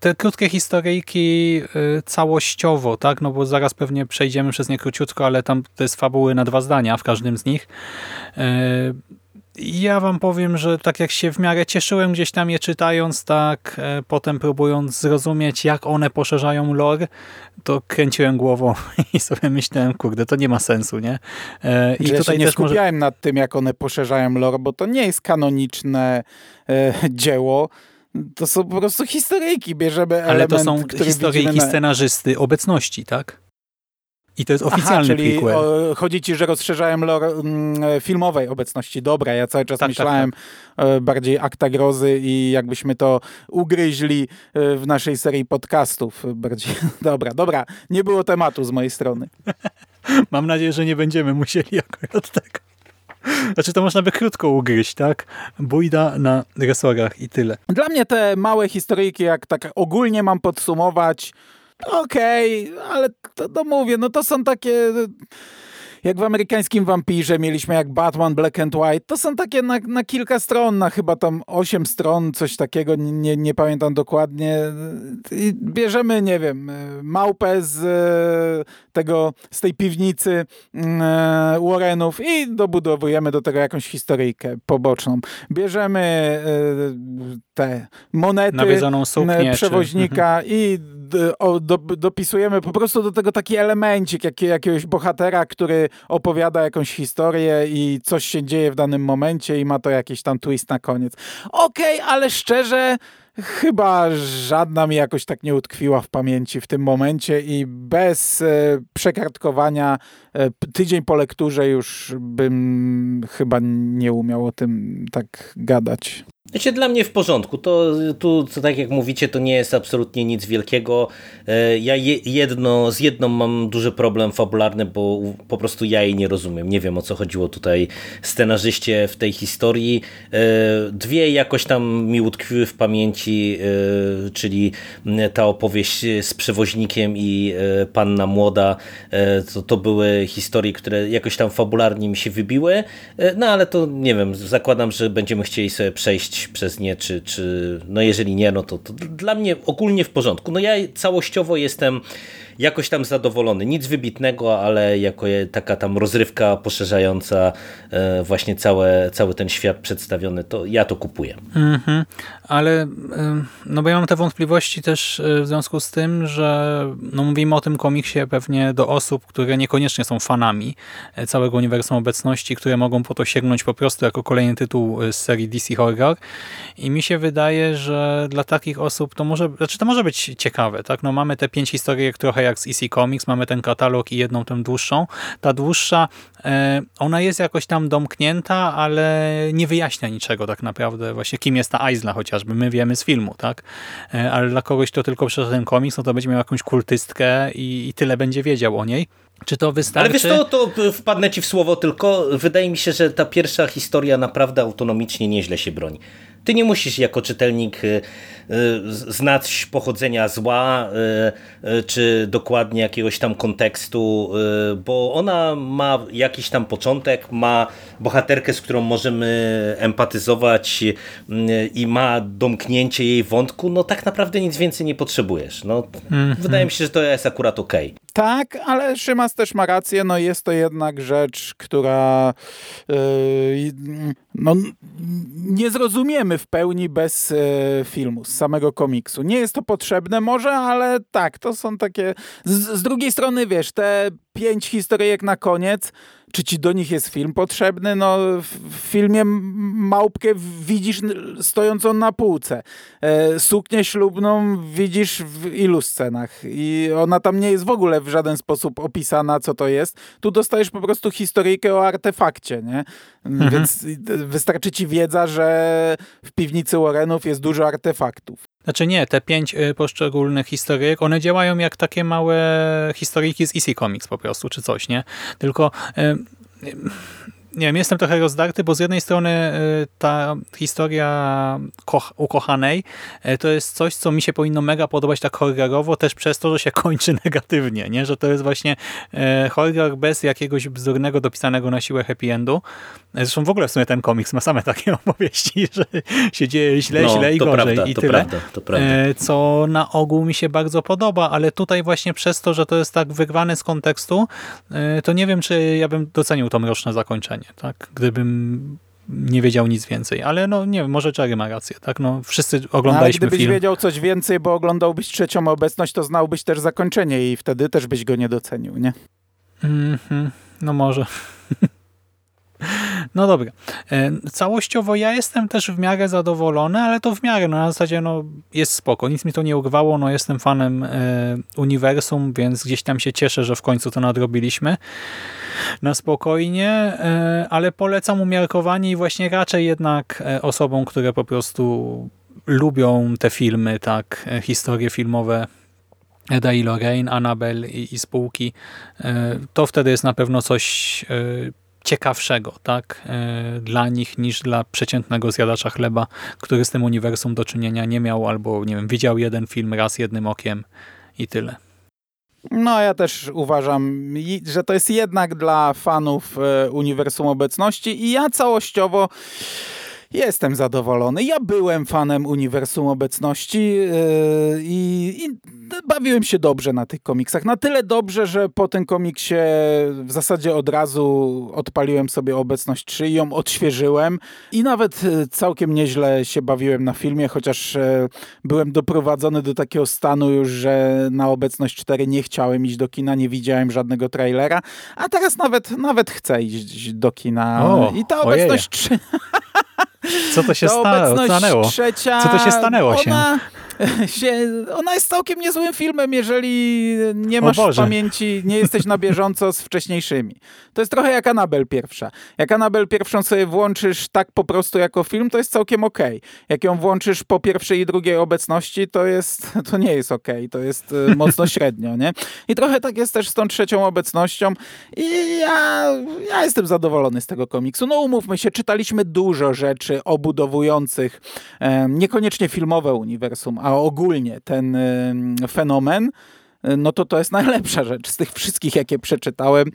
te krótkie historyjki e, całościowo, tak, no bo zaraz pewnie przejdziemy przez nie króciutko, ale tam to jest fabuły na dwa zdania w każdym z nich. E, ja wam powiem, że tak jak się w miarę cieszyłem gdzieś tam je czytając, tak e, potem próbując zrozumieć, jak one poszerzają lore, to kręciłem głową [LAUGHS] i sobie myślałem, kurde, to nie ma sensu, nie? E, I ja tutaj się nie skupiałem może... nad tym, jak one poszerzają lore, bo to nie jest kanoniczne e, [LAUGHS] dzieło, to są po prostu historyjki, bierzemy Ale element, to są historyjki na... scenarzysty obecności, tak? I to jest oficjalny Aha, czyli O, chodzi ci, że rozszerzałem lore mm, filmowej obecności. Dobra, ja cały czas tak, tak myślałem tak, tak. bardziej akta grozy i jakbyśmy to ugryźli e, w naszej serii podcastów. Bardziej. [LAUGHS] Dobra, dobra, nie było tematu z mojej strony. [LAUGHS] Mam nadzieję, że nie będziemy musieli [LAUGHS] akurat tego. Znaczy to można by krótko ugryźć, tak? Bójda na resorach i tyle. Dla mnie te małe historyjki, jak tak ogólnie mam podsumować, okej, okay, ale to, to mówię, no to są takie jak w amerykańskim wampirze mieliśmy jak Batman Black and White, to są takie na, na kilka stron, na chyba tam osiem stron, coś takiego, nie, nie pamiętam dokładnie. I bierzemy, nie wiem, małpę z e, tego, z tej piwnicy e, Warrenów i dobudowujemy do tego jakąś historyjkę poboczną. Bierzemy e, te monety Nawiedzoną suknię, przewoźnika czy... i do, do, dopisujemy po prostu do tego taki elemencik jak, jakiegoś bohatera, który opowiada jakąś historię i coś się dzieje w danym momencie i ma to jakiś tam twist na koniec. Okej, okay, ale szczerze chyba żadna mi jakoś tak nie utkwiła w pamięci w tym momencie i bez e, przekartkowania e, tydzień po lekturze już bym chyba nie umiał o tym tak gadać. Znaczy dla mnie w porządku, to tu co tak jak mówicie to nie jest absolutnie nic wielkiego. E, ja jedno, z jedną mam duży problem fabularny, bo po prostu ja jej nie rozumiem. Nie wiem o co chodziło tutaj scenarzyście w tej historii. E, dwie jakoś tam mi utkwiły w pamięci, e, czyli ta opowieść z przewoźnikiem i panna młoda. To, to były historie, które jakoś tam fabularnie mi się wybiły. No ale to nie wiem, zakładam, że będziemy chcieli sobie przejść przez nie, czy, czy no jeżeli nie, no to, to dla mnie ogólnie w porządku. No ja całościowo jestem jakoś tam zadowolony. Nic wybitnego, ale jako taka tam rozrywka poszerzająca e, właśnie całe, cały ten świat przedstawiony, to ja to kupuję. Mm -hmm. Ale no bo ja mam te wątpliwości też e, w związku z tym, że no mówimy o tym komiksie pewnie do osób, które niekoniecznie są fanami e, całego uniwersum obecności, które mogą po to sięgnąć po prostu jako kolejny tytuł z serii DC Horror i mi się wydaje, że dla takich osób to może, znaczy to może być ciekawe, tak? No mamy te pięć historii trochę jak z EC Comics, mamy ten katalog i jedną tę dłuższą. Ta dłuższa, e, ona jest jakoś tam domknięta, ale nie wyjaśnia niczego tak naprawdę. Właśnie kim jest ta Aizla chociażby, my wiemy z filmu, tak? E, ale dla kogoś, kto tylko przeczyta ten komiks, no to będzie miał jakąś kultystkę i, i tyle będzie wiedział o niej. Czy to wystarczy? Ale wiesz to, to wpadnę ci w słowo tylko. Wydaje mi się, że ta pierwsza historia naprawdę autonomicznie nieźle się broni. Ty nie musisz jako czytelnik y, y, znać pochodzenia zła, y, czy dokładnie jakiegoś tam kontekstu, bo ona ma jakiś tam początek, ma bohaterkę, z którą możemy empatyzować i ma domknięcie jej wątku, no tak naprawdę nic więcej nie potrzebujesz. No, mm -hmm. Wydaje mi się, że to jest akurat okej. Okay. Tak, ale Szymas też ma rację, no jest to jednak rzecz, która yy, no, nie zrozumiemy w pełni bez yy, filmu, z samego komiksu. Nie jest to potrzebne może, ale tak, to są takie... Z, z drugiej strony, wiesz, te pięć historyjek na koniec, czy ci do nich jest film potrzebny? No, w filmie małpkę widzisz stojącą na półce. E, suknię ślubną widzisz w ilu scenach i ona tam nie jest w ogóle w żaden sposób opisana, co to jest. Tu dostajesz po prostu historyjkę o artefakcie, nie? Mhm. Więc wystarczy ci wiedza, że w piwnicy Warrenów jest dużo artefaktów. Znaczy nie, te pięć y, poszczególnych historyjek, one działają jak takie małe historyjki z EC Comics po prostu, czy coś, nie? Tylko y, nie wiem, jestem trochę rozdarty, bo z jednej strony y, ta historia ukochanej y, to jest coś, co mi się powinno mega podobać tak horrorowo, też przez to, że się [LAUGHS] kończy negatywnie, nie? że to jest właśnie y, horror bez jakiegoś bzdurnego, dopisanego na siłę happy endu. Zresztą w ogóle w sumie ten komiks ma same [LAUGHS] takie opowieści, że się dzieje źle, no, źle i gorzej prawda, i to tyle. Prawda, to prawda. Co na ogół mi się bardzo podoba, ale tutaj właśnie przez to, że to jest tak wyrwane z kontekstu, to nie wiem, czy ja bym docenił to mroczne zakończenie tak? Gdybym nie wiedział nic więcej. Ale no nie wiem, może Jerry ma rację, tak? No wszyscy No, ale oglądaliśmy gdybyś film. wiedział coś więcej, bo oglądałbyś trzecią obecność, to znałbyś też zakończenie i wtedy też byś go nie docenił, nie? Mhm, no może. [LAUGHS] No dobra. E, Całościowo ja jestem też w miarę zadowolony, ale to w miarę, no na zasadzie no jest spoko, nic mi to nie urwało, no jestem fanem e, uniwersum, więc gdzieś tam się cieszę, że w końcu to nadrobiliśmy na spokojnie, e, ale polecam umiarkowanie i właśnie raczej jednak e, osobom, które po prostu lubią te filmy, tak, e, historie filmowe Eda i Lorraine, Annabelle i, i spółki, to wtedy jest na pewno coś ciekawszego tak, dla nich niż dla przeciętnego zjadacza chleba, który z tym uniwersum do czynienia nie miał albo nie wiem, widział jeden film raz jednym okiem i tyle. No, ja też uważam, że to jest jednak dla fanów e, Uniwersum Obecności i ja całościowo jestem zadowolony. Ja byłem fanem Uniwersum Obecności e, i, bawiłem się dobrze na tych komiksach. Na tyle dobrze, że po tym komiksie w zasadzie od razu odpaliłem sobie Obecność 3 i ją odświeżyłem i nawet e, całkiem nieźle się bawiłem na filmie, chociaż e, byłem doprowadzony do takiego stanu już, że na Obecność 4 nie chciałem iść do kina, nie widziałem żadnego trailera, a teraz nawet, nawet chcę iść do kina. O, I ta ojej. Obecność 3 [LAUGHS] Co to się Stanęło? Co to się stanęło? Ona, się? [LAUGHS] ona jest całkiem niezłym filmem, jeżeli nie masz w pamięci, nie jesteś na bieżąco z wcześniejszymi. To jest trochę jak Anabel pierwsza. Jak Anabel pierwszą sobie włączysz tak po prostu jako film, to jest całkiem okej. Jak ją włączysz po pierwszej i drugiej obecności, to jest, [LAUGHS] to nie jest okej. To jest e, [LAUGHS] mocno średnio, nie? I trochę tak jest też z tą trzecią obecnością. I ja, ja jestem zadowolony z tego komiksu. No umówmy się, czytaliśmy dużo rzeczy obudowujących e, niekoniecznie filmowe uniwersum, a ogólnie ten fenomen, e, no to to jest [LAUGHS] najlepsza rzecz z tych wszystkich, jakie przeczytałem,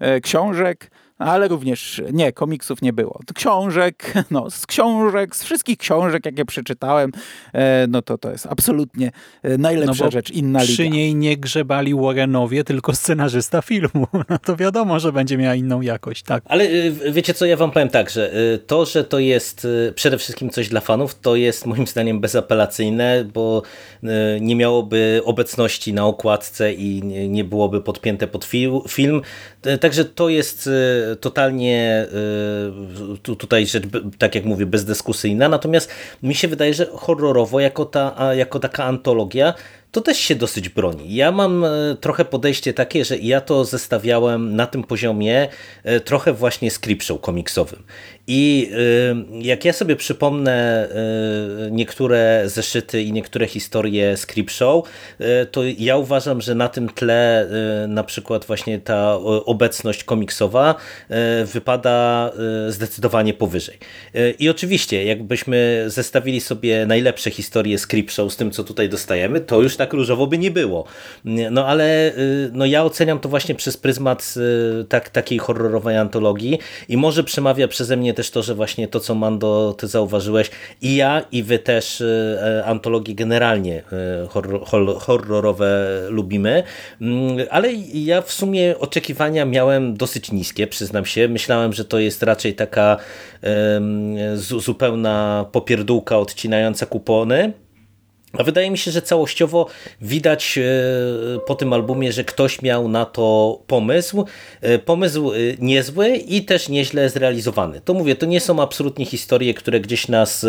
e, książek, ale również, nie, komiksów nie było. Książek, [LAUGHS] no, z książek, z wszystkich książek, jakie przeczytałem, e, no to to jest absolutnie e, najlepsza No rzecz, inna liga. Przy niej nie grzebali Warrenowie, tylko scenarzysta filmu. [LAUGHS] No to wiadomo, że będzie miała inną jakość, tak. Ale y, wiecie co, ja wam powiem tak, że to, że to jest przede wszystkim coś dla fanów, to jest moim zdaniem bezapelacyjne, bo nie miałoby obecności na okładce i nie- byłoby podpięte pod fi- film. Także to jest totalnie y, tu- tutaj rzecz, tak jak mówię, bezdyskusyjna. Natomiast mi się wydaje, że horrorowo jako, ta, jako taka antologia to też się dosyć broni. Ja mam e, trochę podejście takie, że ja to zestawiałem na tym poziomie e, trochę właśnie z komiksowym. I e, jak ja sobie przypomnę niektóre zeszyty i niektóre historie z to ja uważam, że na tym tle na przykład właśnie ta obecność komiksowa wypada zdecydowanie powyżej. I oczywiście, jakbyśmy zestawili sobie najlepsze historie z z tym, co tutaj dostajemy, to już tak różowo by nie było. No ale y, no, ja oceniam to właśnie przez pryzmat y, tak, takiej horrorowej antologii i może przemawia przeze mnie też to, że właśnie to, co Mando, ty zauważyłeś, i ja, i wy też y, e, antologii generalnie horror, horror, horrorowe lubimy, Mm, ale ja w sumie oczekiwania miałem dosyć niskie, przyznam się. Myślałem, że to jest raczej taka zupełna popierdółka odcinająca kupony. A wydaje mi się, że całościowo widać e, po tym albumie, że ktoś miał na to pomysł. E, Pomysł e, niezły i też nieźle zrealizowany. To mówię, to nie są absolutnie historie, które gdzieś nas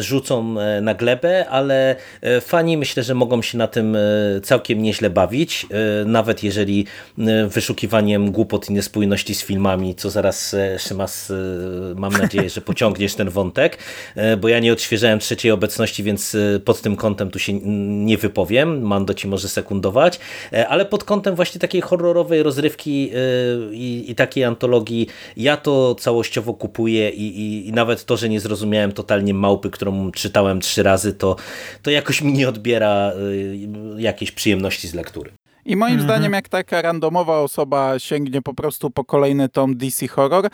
rzucą na glebę, ale fani myślę, że mogą się na tym całkiem nieźle bawić. Nawet jeżeli wyszukiwaniem głupot i niespójności z filmami, co zaraz Szymas, mam nadzieję, że pociągniesz ten wątek, bo ja nie odświeżałem trzeciej obecności, więc pod tym kątem tu się nie wypowiem, Mando ci może sekundować, e, ale pod kątem właśnie takiej horrorowej rozrywki e, i, i takiej antologii ja to całościowo kupuję i, i, i nawet to, że nie zrozumiałem totalnie małpy, którą czytałem trzy razy, to, to jakoś mi nie odbiera e, jakiejś przyjemności z lektury. I moim zdaniem, jak taka randomowa osoba sięgnie po prostu po kolejny tom DC Horror,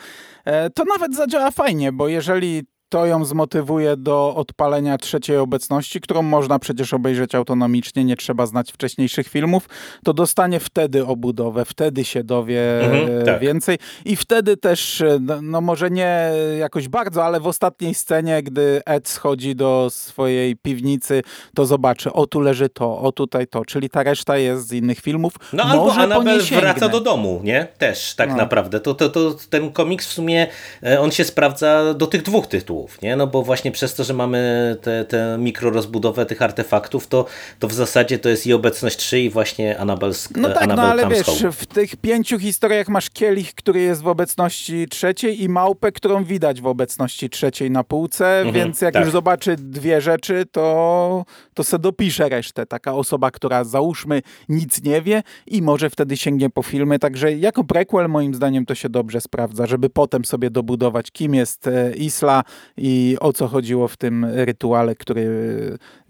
to nawet zadziała fajnie, bo jeżeli to ją zmotywuje do odpalenia trzeciej obecności, którą można przecież obejrzeć autonomicznie, nie trzeba znać wcześniejszych filmów, to dostanie wtedy obudowę, wtedy się dowie Mhm, tak. więcej i wtedy też, e, no, no może nie jakoś bardzo, ale w ostatniej scenie, gdy Ed schodzi do swojej piwnicy, to zobaczy, o tu leży to, o tutaj to, czyli ta reszta jest z innych filmów. No albo może nie sięgnę. wraca do domu, nie? Też tak No. naprawdę. To, to, to ten komiks w sumie, e, on się sprawdza do tych dwóch tytułów, nie? No bo właśnie przez to, że mamy te, te mikrorozbudowę tych artefaktów, to, to w zasadzie to jest i obecność 3 i właśnie Annabelle, No tak, no Annabelle ale Comes wiesz, w tych pięciu historiach masz kielich, który jest w obecności trzeciej i małpę, którą widać w obecności trzeciej na półce, więc jak tak. już zobaczy dwie rzeczy, to, to se dopisze resztę. Taka osoba, która załóżmy nic nie wie i może wtedy sięgnie po filmy, także jako prequel moim zdaniem to się dobrze sprawdza, żeby potem sobie dobudować, kim jest e, Isla i o co chodziło w tym rytuale, który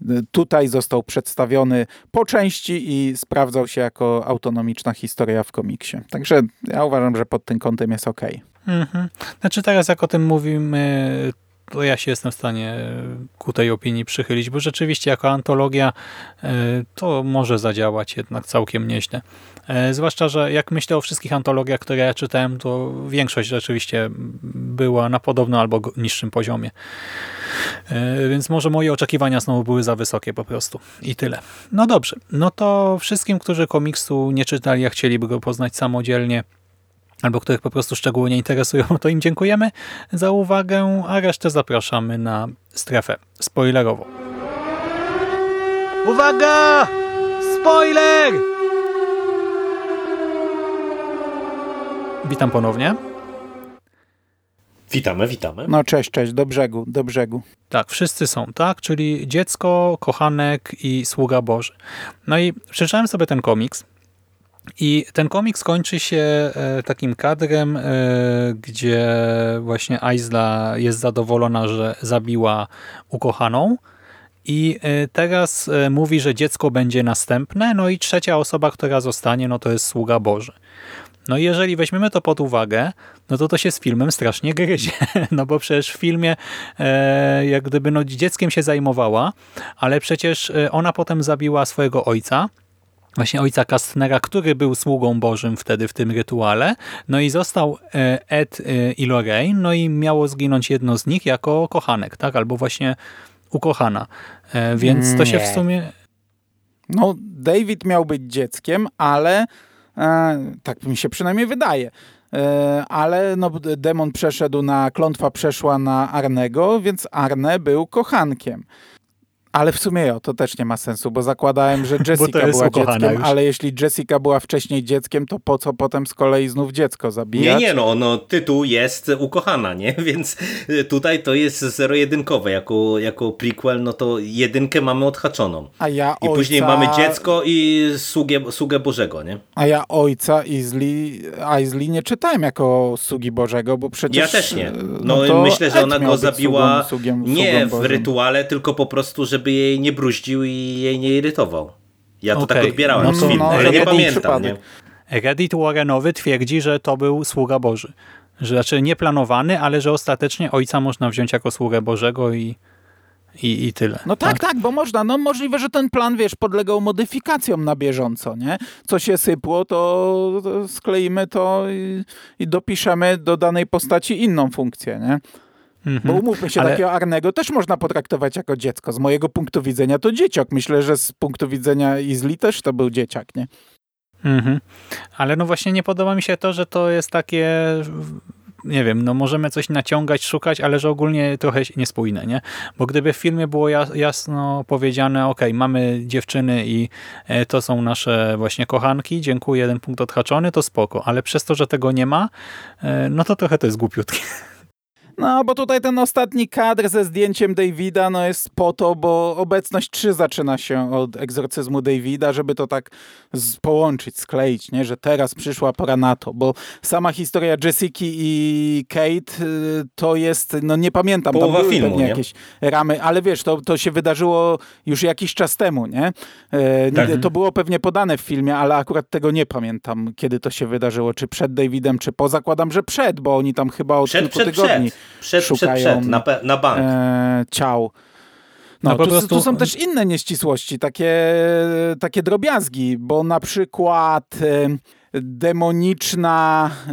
e, tutaj został przedstawiony po części i sprawdzał się jako autonomiczna historia w komiksie. Także ja uważam, że pod tym kątem jest ok. Mhm. Znaczy teraz jak o tym mówimy, to ja się jestem w stanie ku tej opinii przychylić, bo rzeczywiście jako antologia e, to może zadziałać jednak całkiem nieźle. E, Zwłaszcza, że jak myślę o wszystkich antologiach, które ja czytałem, to większość rzeczywiście była na podobnym albo niższym poziomie. E, Więc może moje oczekiwania znowu były za wysokie po prostu. I tyle. No dobrze. No to wszystkim, którzy komiksu nie czytali, a chcieliby go poznać samodzielnie, albo których po prostu szczególnie interesują, [LAUGHS] to im dziękujemy za uwagę, a resztę zapraszamy na strefę spoilerową. Uwaga! Spoiler! Witam ponownie. Witamy, witamy. No cześć, cześć, do brzegu, do brzegu. Tak, wszyscy są, tak? Czyli dziecko, kochanek i sługa Boży. No i przeczytałem sobie ten komiks i ten komiks kończy się e, takim kadrem, e, gdzie właśnie Aizla jest zadowolona, że zabiła ukochaną i e, teraz mówi, że dziecko będzie następne, no i trzecia osoba, która zostanie, no to jest sługa Boży. No i jeżeli weźmiemy to pod uwagę, no to to się z filmem strasznie gryzie. [LAUGHS] No bo przecież w filmie e, jak gdyby no, dzieckiem się zajmowała, ale przecież ona potem zabiła swojego ojca, właśnie ojca Kastnera, który był sługą Bożym wtedy w tym rytuale. No i został e, Ed e, i Lorraine, no i miało zginąć jedno z nich jako kochanek, tak? Albo właśnie ukochana. E, Więc to się w Nie. sumie... No, David miał być dzieckiem, ale e, tak mi się przynajmniej wydaje. E, ale no, demon przeszedł na, klątwa przeszła na Arnego, więc Arne był kochankiem. Ale w sumie jo, to też nie ma sensu, bo zakładałem, że [LAUGHS] Jessica była ukochana dzieckiem, już. ale jeśli Jessica była wcześniej dzieckiem, to po co potem z kolei znów dziecko Nie, zabijać? nie, no, no tytuł jest ukochana, nie? [LAUGHS] Więc y, tutaj to jest zero-jedynkowe. Jako, jako prequel, no to jedynkę mamy odhaczoną. A ja I ojca, później mamy dziecko i sługę, sługę Bożego, nie? A ja ojca Izli, nie czytałem jako sługi Bożego, bo przecież... Ja też nie. e, No, to myślę, że ona go zabiła sługą- sługiem- nie sługą w rytuale, tylko po prostu, żeby jej nie bruździł i jej nie irytował. Ja to tak Okej, odbierałem no z to- filmu, no, ale nie pamiętam, nie? Reddit Warrenowy twierdzi, że to był sługa Boży. Że, znaczy nie planowany, ale że ostatecznie ojca można wziąć jako sługę Bożego i, i, i tyle. No tak, tak, bo można. No możliwe, że ten plan, wiesz, podlegał modyfikacjom na bieżąco, nie? Co się sypło, to, to skleimy to i, i dopiszemy do danej postaci inną funkcję, nie? Bo umówmy się, Ale- takiego Arnego też można potraktować jako dziecko. Z mojego punktu widzenia to dzieciak. Myślę, że z punktu widzenia Izli też to był dzieciak, nie? Mhm. Ale no właśnie nie podoba mi się to, że to jest takie nie wiem, no możemy coś naciągać, szukać, ale że ogólnie trochę niespójne, nie? Bo gdyby w filmie było jas- jasno powiedziane, ok, mamy dziewczyny i e, to są nasze właśnie kochanki, dziękuję, jeden punkt odhaczony, to spoko, ale przez to, że tego nie ma, e, no to trochę to jest głupiutkie. No, bo tutaj ten ostatni kadr ze zdjęciem Davida no jest po to, bo obecność 3 zaczyna się od egzorcyzmu Davida, żeby to tak połączyć, skleić, nie? że teraz przyszła pora na to, bo sama historia Jessica i Kate y, to jest, no nie pamiętam, Połowa tam były filmu, pewnie nie? jakieś ramy, ale wiesz, to, to się wydarzyło już jakiś czas temu, nie? E, Tak. To było pewnie podane w filmie, ale akurat tego nie pamiętam, kiedy to się wydarzyło, czy przed Davidem, czy po, zakładam, że przed, bo oni tam chyba od Przed, kilku przed, tygodni przed. Przed, przed, szukają przed, na, pe- na bank. e, ciał. No, No, po tu, prostu- tu są też inne nieścisłości, takie, takie drobiazgi, bo na przykład e, demoniczna e,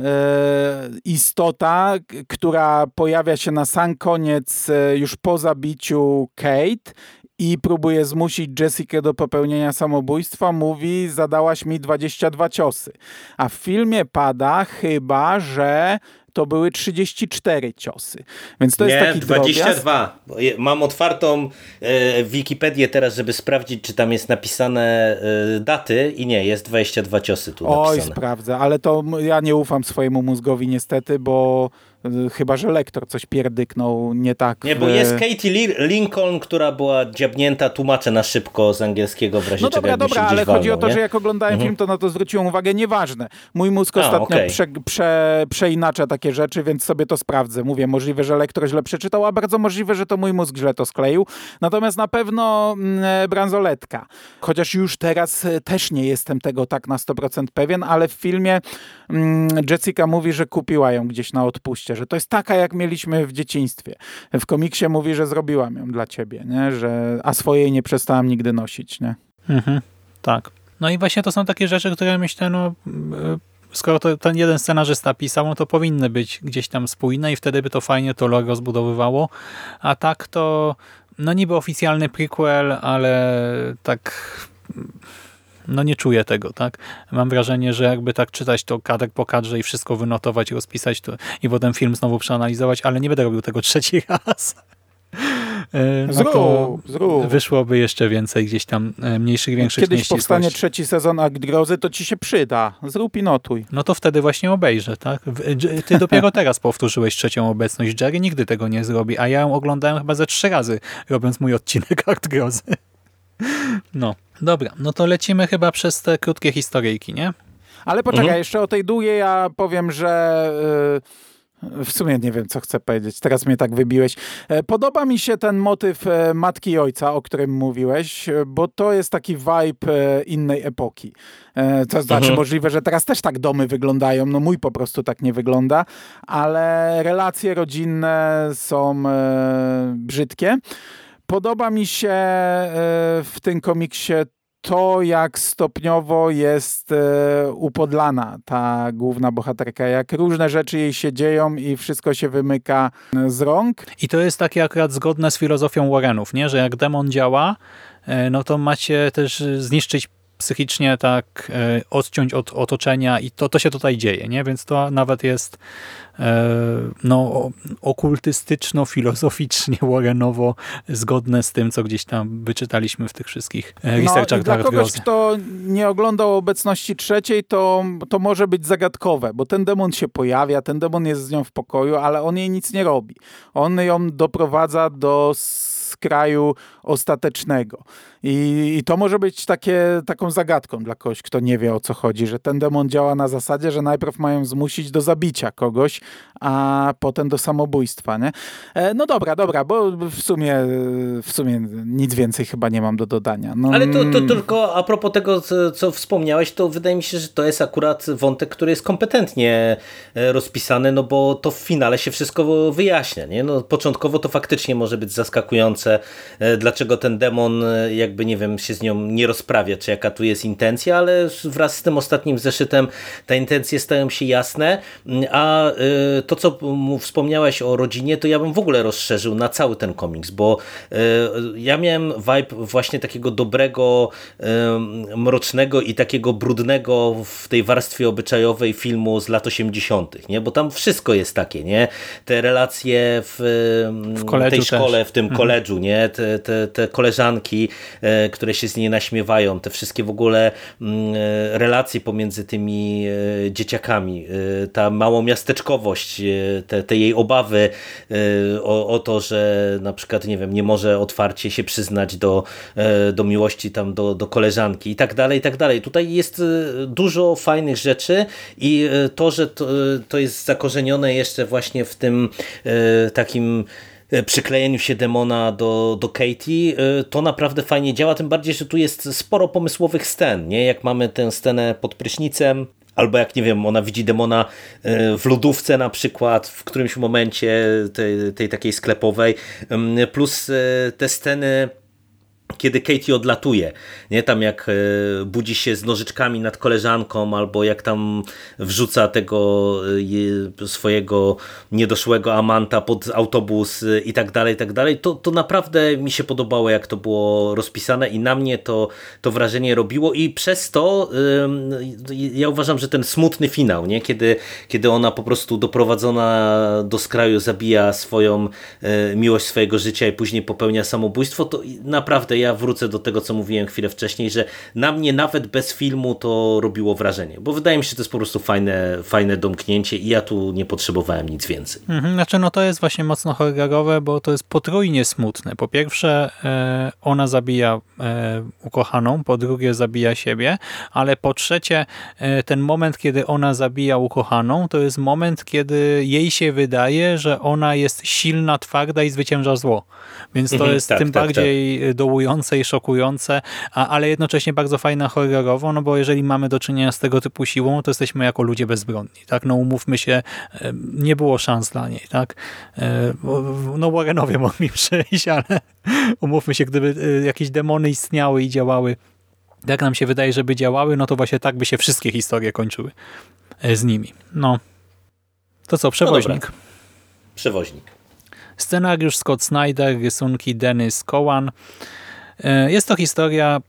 istota, która pojawia się na sam koniec e, już po zabiciu Kate i próbuje zmusić Jessica do popełnienia samobójstwa, mówi zadałaś mi 22 ciosy. A w filmie pada chyba, że to były 34 ciosy. Więc to nie, jest taki drobiazg. 22. Bo je- Mam otwartą e, Wikipedię teraz, żeby sprawdzić, czy tam jest napisane e, daty i nie, jest 22 ciosy tu Oj, napisane. sprawdzę, ale to ja nie ufam swojemu mózgowi niestety, bo chyba, że lektor coś pierdyknął nie tak. Nie, bo w- jest Katie Li- Lincoln, która była dziabnięta, tłumaczę na szybko z angielskiego w razie No dobra, dobra, ale chodzi o to, nie? że jak oglądałem Mhm. film, to na to zwróciłem uwagę. Nieważne. Mój mózg A, ostatnio okej. prze, prze, przeinacza takie rzeczy, więc sobie to sprawdzę. Mówię, możliwe, że lektor źle przeczytał, a bardzo możliwe, że to mój mózg źle to skleił. Natomiast na pewno mm, e, bransoletka. Chociaż już teraz e, też nie jestem tego tak na 100% pewien, ale w filmie mm, Jessica mówi, że kupiła ją gdzieś na odpuście, że to jest taka, jak mieliśmy w dzieciństwie. W komiksie mówi, że zrobiłam ją dla ciebie, nie? Że, a swojej nie przestałam nigdy nosić. Nie? Mhm, tak. No i właśnie to są takie rzeczy, które myślę, no e, skoro to, ten jeden scenarzysta pisał, no to powinny być gdzieś tam spójne i wtedy by to fajnie to lore rozbudowywało. A tak to, no niby oficjalny prequel, ale tak no nie czuję tego, tak? Mam wrażenie, że jakby tak czytać to kadr po kadrze i wszystko wynotować i rozpisać to i potem film znowu przeanalizować, ale nie będę robił tego [LAUGHS] trzeci raz. E, No to Zrób, zrób. wyszłoby jeszcze więcej gdzieś tam e, mniejszych, większych Kiedyś nieścisłości. powstanie trzeci sezon Akt Grozy, to ci się przyda. Zrób i notuj. No to wtedy właśnie obejrzę, tak? Dż- Ty dopiero [LAUGHS] teraz powtórzyłeś trzecią obecność. Jerry nigdy tego nie zrobi, a ja ją oglądałem chyba ze trzy razy, robiąc mój odcinek [LAUGHS] Akt Grozy. No, dobra, no to lecimy chyba przez te krótkie historyjki, nie? Ale poczekaj, Mhm. jeszcze o tej długiej ja powiem, że y, w sumie nie wiem, co chcę powiedzieć. Teraz mnie tak wybiłeś. E, Podoba mi się ten motyw e, matki i ojca, o którym mówiłeś, e, bo to jest taki vibe innej epoki. To znaczy Mhm. możliwe, że teraz też tak domy wyglądają. No mój po prostu tak nie wygląda, ale relacje rodzinne są brzydkie. Podoba mi się e, w tym komiksie to, jak stopniowo jest e, upodlana ta główna bohaterka, jak różne rzeczy jej się dzieją i wszystko się wymyka e, z rąk. I to jest takie akurat zgodne z filozofią Warrenów, nie? Że jak demon działa, no to macie też zniszczyć psychicznie, tak, e, odciąć od otoczenia i to, to się tutaj dzieje, nie? Więc to nawet jest e, no, okultystyczno-filozoficznie, [LAUGHS] Warrenowo zgodne z tym, co gdzieś tam wyczytaliśmy w tych wszystkich e, No, researchach i dla kogoś, Grozy. kto nie oglądał obecności trzeciej, to, to może być zagadkowe, bo ten demon się pojawia, ten demon jest z nią w pokoju, ale on jej nic nie robi. On ją doprowadza do skraju ostatecznego. I, I to może być takie, taką zagadką dla kogoś, kto nie wie o co chodzi, że ten demon działa na zasadzie, że najpierw mają zmusić do zabicia kogoś, a potem do samobójstwa, nie? E, No dobra, dobra, bo w sumie, w sumie nic więcej chyba nie mam do dodania. No, Ale to, to mm, tylko a propos tego, co, wspomniałeś, to wydaje mi się, że to jest akurat wątek, który jest kompetentnie e, rozpisany, no bo to w finale się wszystko wyjaśnia. Nie? No, początkowo to faktycznie może być zaskakujące, e, dlaczego ten demon e, jakby, nie wiem, się z nią nie rozprawia, czy jaka tu jest intencja, ale wraz z tym ostatnim zeszytem te intencje stają się jasne, Mm, a e, to, co mu wspomniałeś o rodzinie, to ja bym w ogóle rozszerzył na cały ten komiks, bo e, ja miałem vibe właśnie takiego dobrego, mrocznego i takiego brudnego w tej warstwie obyczajowej filmu z lat 80., nie? Bo tam wszystko jest takie, nie? Te relacje w, w koledżu tej też. szkole, w tym koledżu, nie? Te, te, te koleżanki, e, które się z niej naśmiewają, te wszystkie w ogóle mm, e, relacje pomiędzy tymi e, dzieciakami, ta małomiasteczkowość, te, te jej obawy o, o to, że na przykład, nie wiem, nie może otwarcie się przyznać do, do miłości tam do, do koleżanki i tak dalej, i tak dalej. Tutaj jest dużo fajnych rzeczy i to, że to, to jest zakorzenione jeszcze właśnie w tym takim przyklejeniu się demona do, do Katie, e, to naprawdę fajnie działa, tym bardziej, że tu jest sporo pomysłowych scen, nie? Jak mamy tę scenę pod prysznicem, Albo jak, nie wiem, ona widzi demona w lodówce na przykład, w którymś momencie tej, tej takiej sklepowej, plus te sceny kiedy Katie odlatuje, nie? Tam jak e, budzi się z nożyczkami nad koleżanką, albo jak tam wrzuca tego e, swojego niedoszłego amanta pod autobus e, i tak dalej, i tak dalej, to, to naprawdę mi się podobało, jak to było rozpisane i na mnie to, to wrażenie robiło. I przez to ja uważam, że ten smutny finał, nie? Kiedy, kiedy ona po prostu doprowadzona do skraju zabija swoją miłość swojego życia i później popełnia samobójstwo, to naprawdę ja wrócę do tego, co mówiłem chwilę wcześniej, że na mnie nawet bez filmu to robiło wrażenie, bo wydaje mi się, że to jest po prostu fajne, fajne domknięcie i ja tu nie potrzebowałem nic więcej. Mhm, znaczy, no to jest właśnie mocno horrorowe, bo to jest potrójnie smutne. Po pierwsze, e, ona zabija e, ukochaną, po drugie zabija siebie, ale po trzecie, e, ten moment, kiedy ona zabija ukochaną, to jest moment, kiedy jej się wydaje, że ona jest silna, twarda i zwycięża zło. Więc to mhm, jest tak, tym tak, bardziej tak. dołujące i szokujące, a, ale jednocześnie bardzo fajne horrorowo, no bo jeżeli mamy do czynienia z tego typu siłą, to jesteśmy jako ludzie bezbronni, tak? No umówmy się, nie było szans dla niej, tak? No Warrenowie [LAUGHS] mogli przyjść, ale [LAUGHS] umówmy się, gdyby e, jakieś demony istniały i działały jak nam się wydaje, żeby działały, no to właśnie tak by się wszystkie historie kończyły e, z nimi. No. To co, przewoźnik? No przewoźnik. Scenariusz Scott Snyder, rysunki Dennis Cowan. E, jest to historia,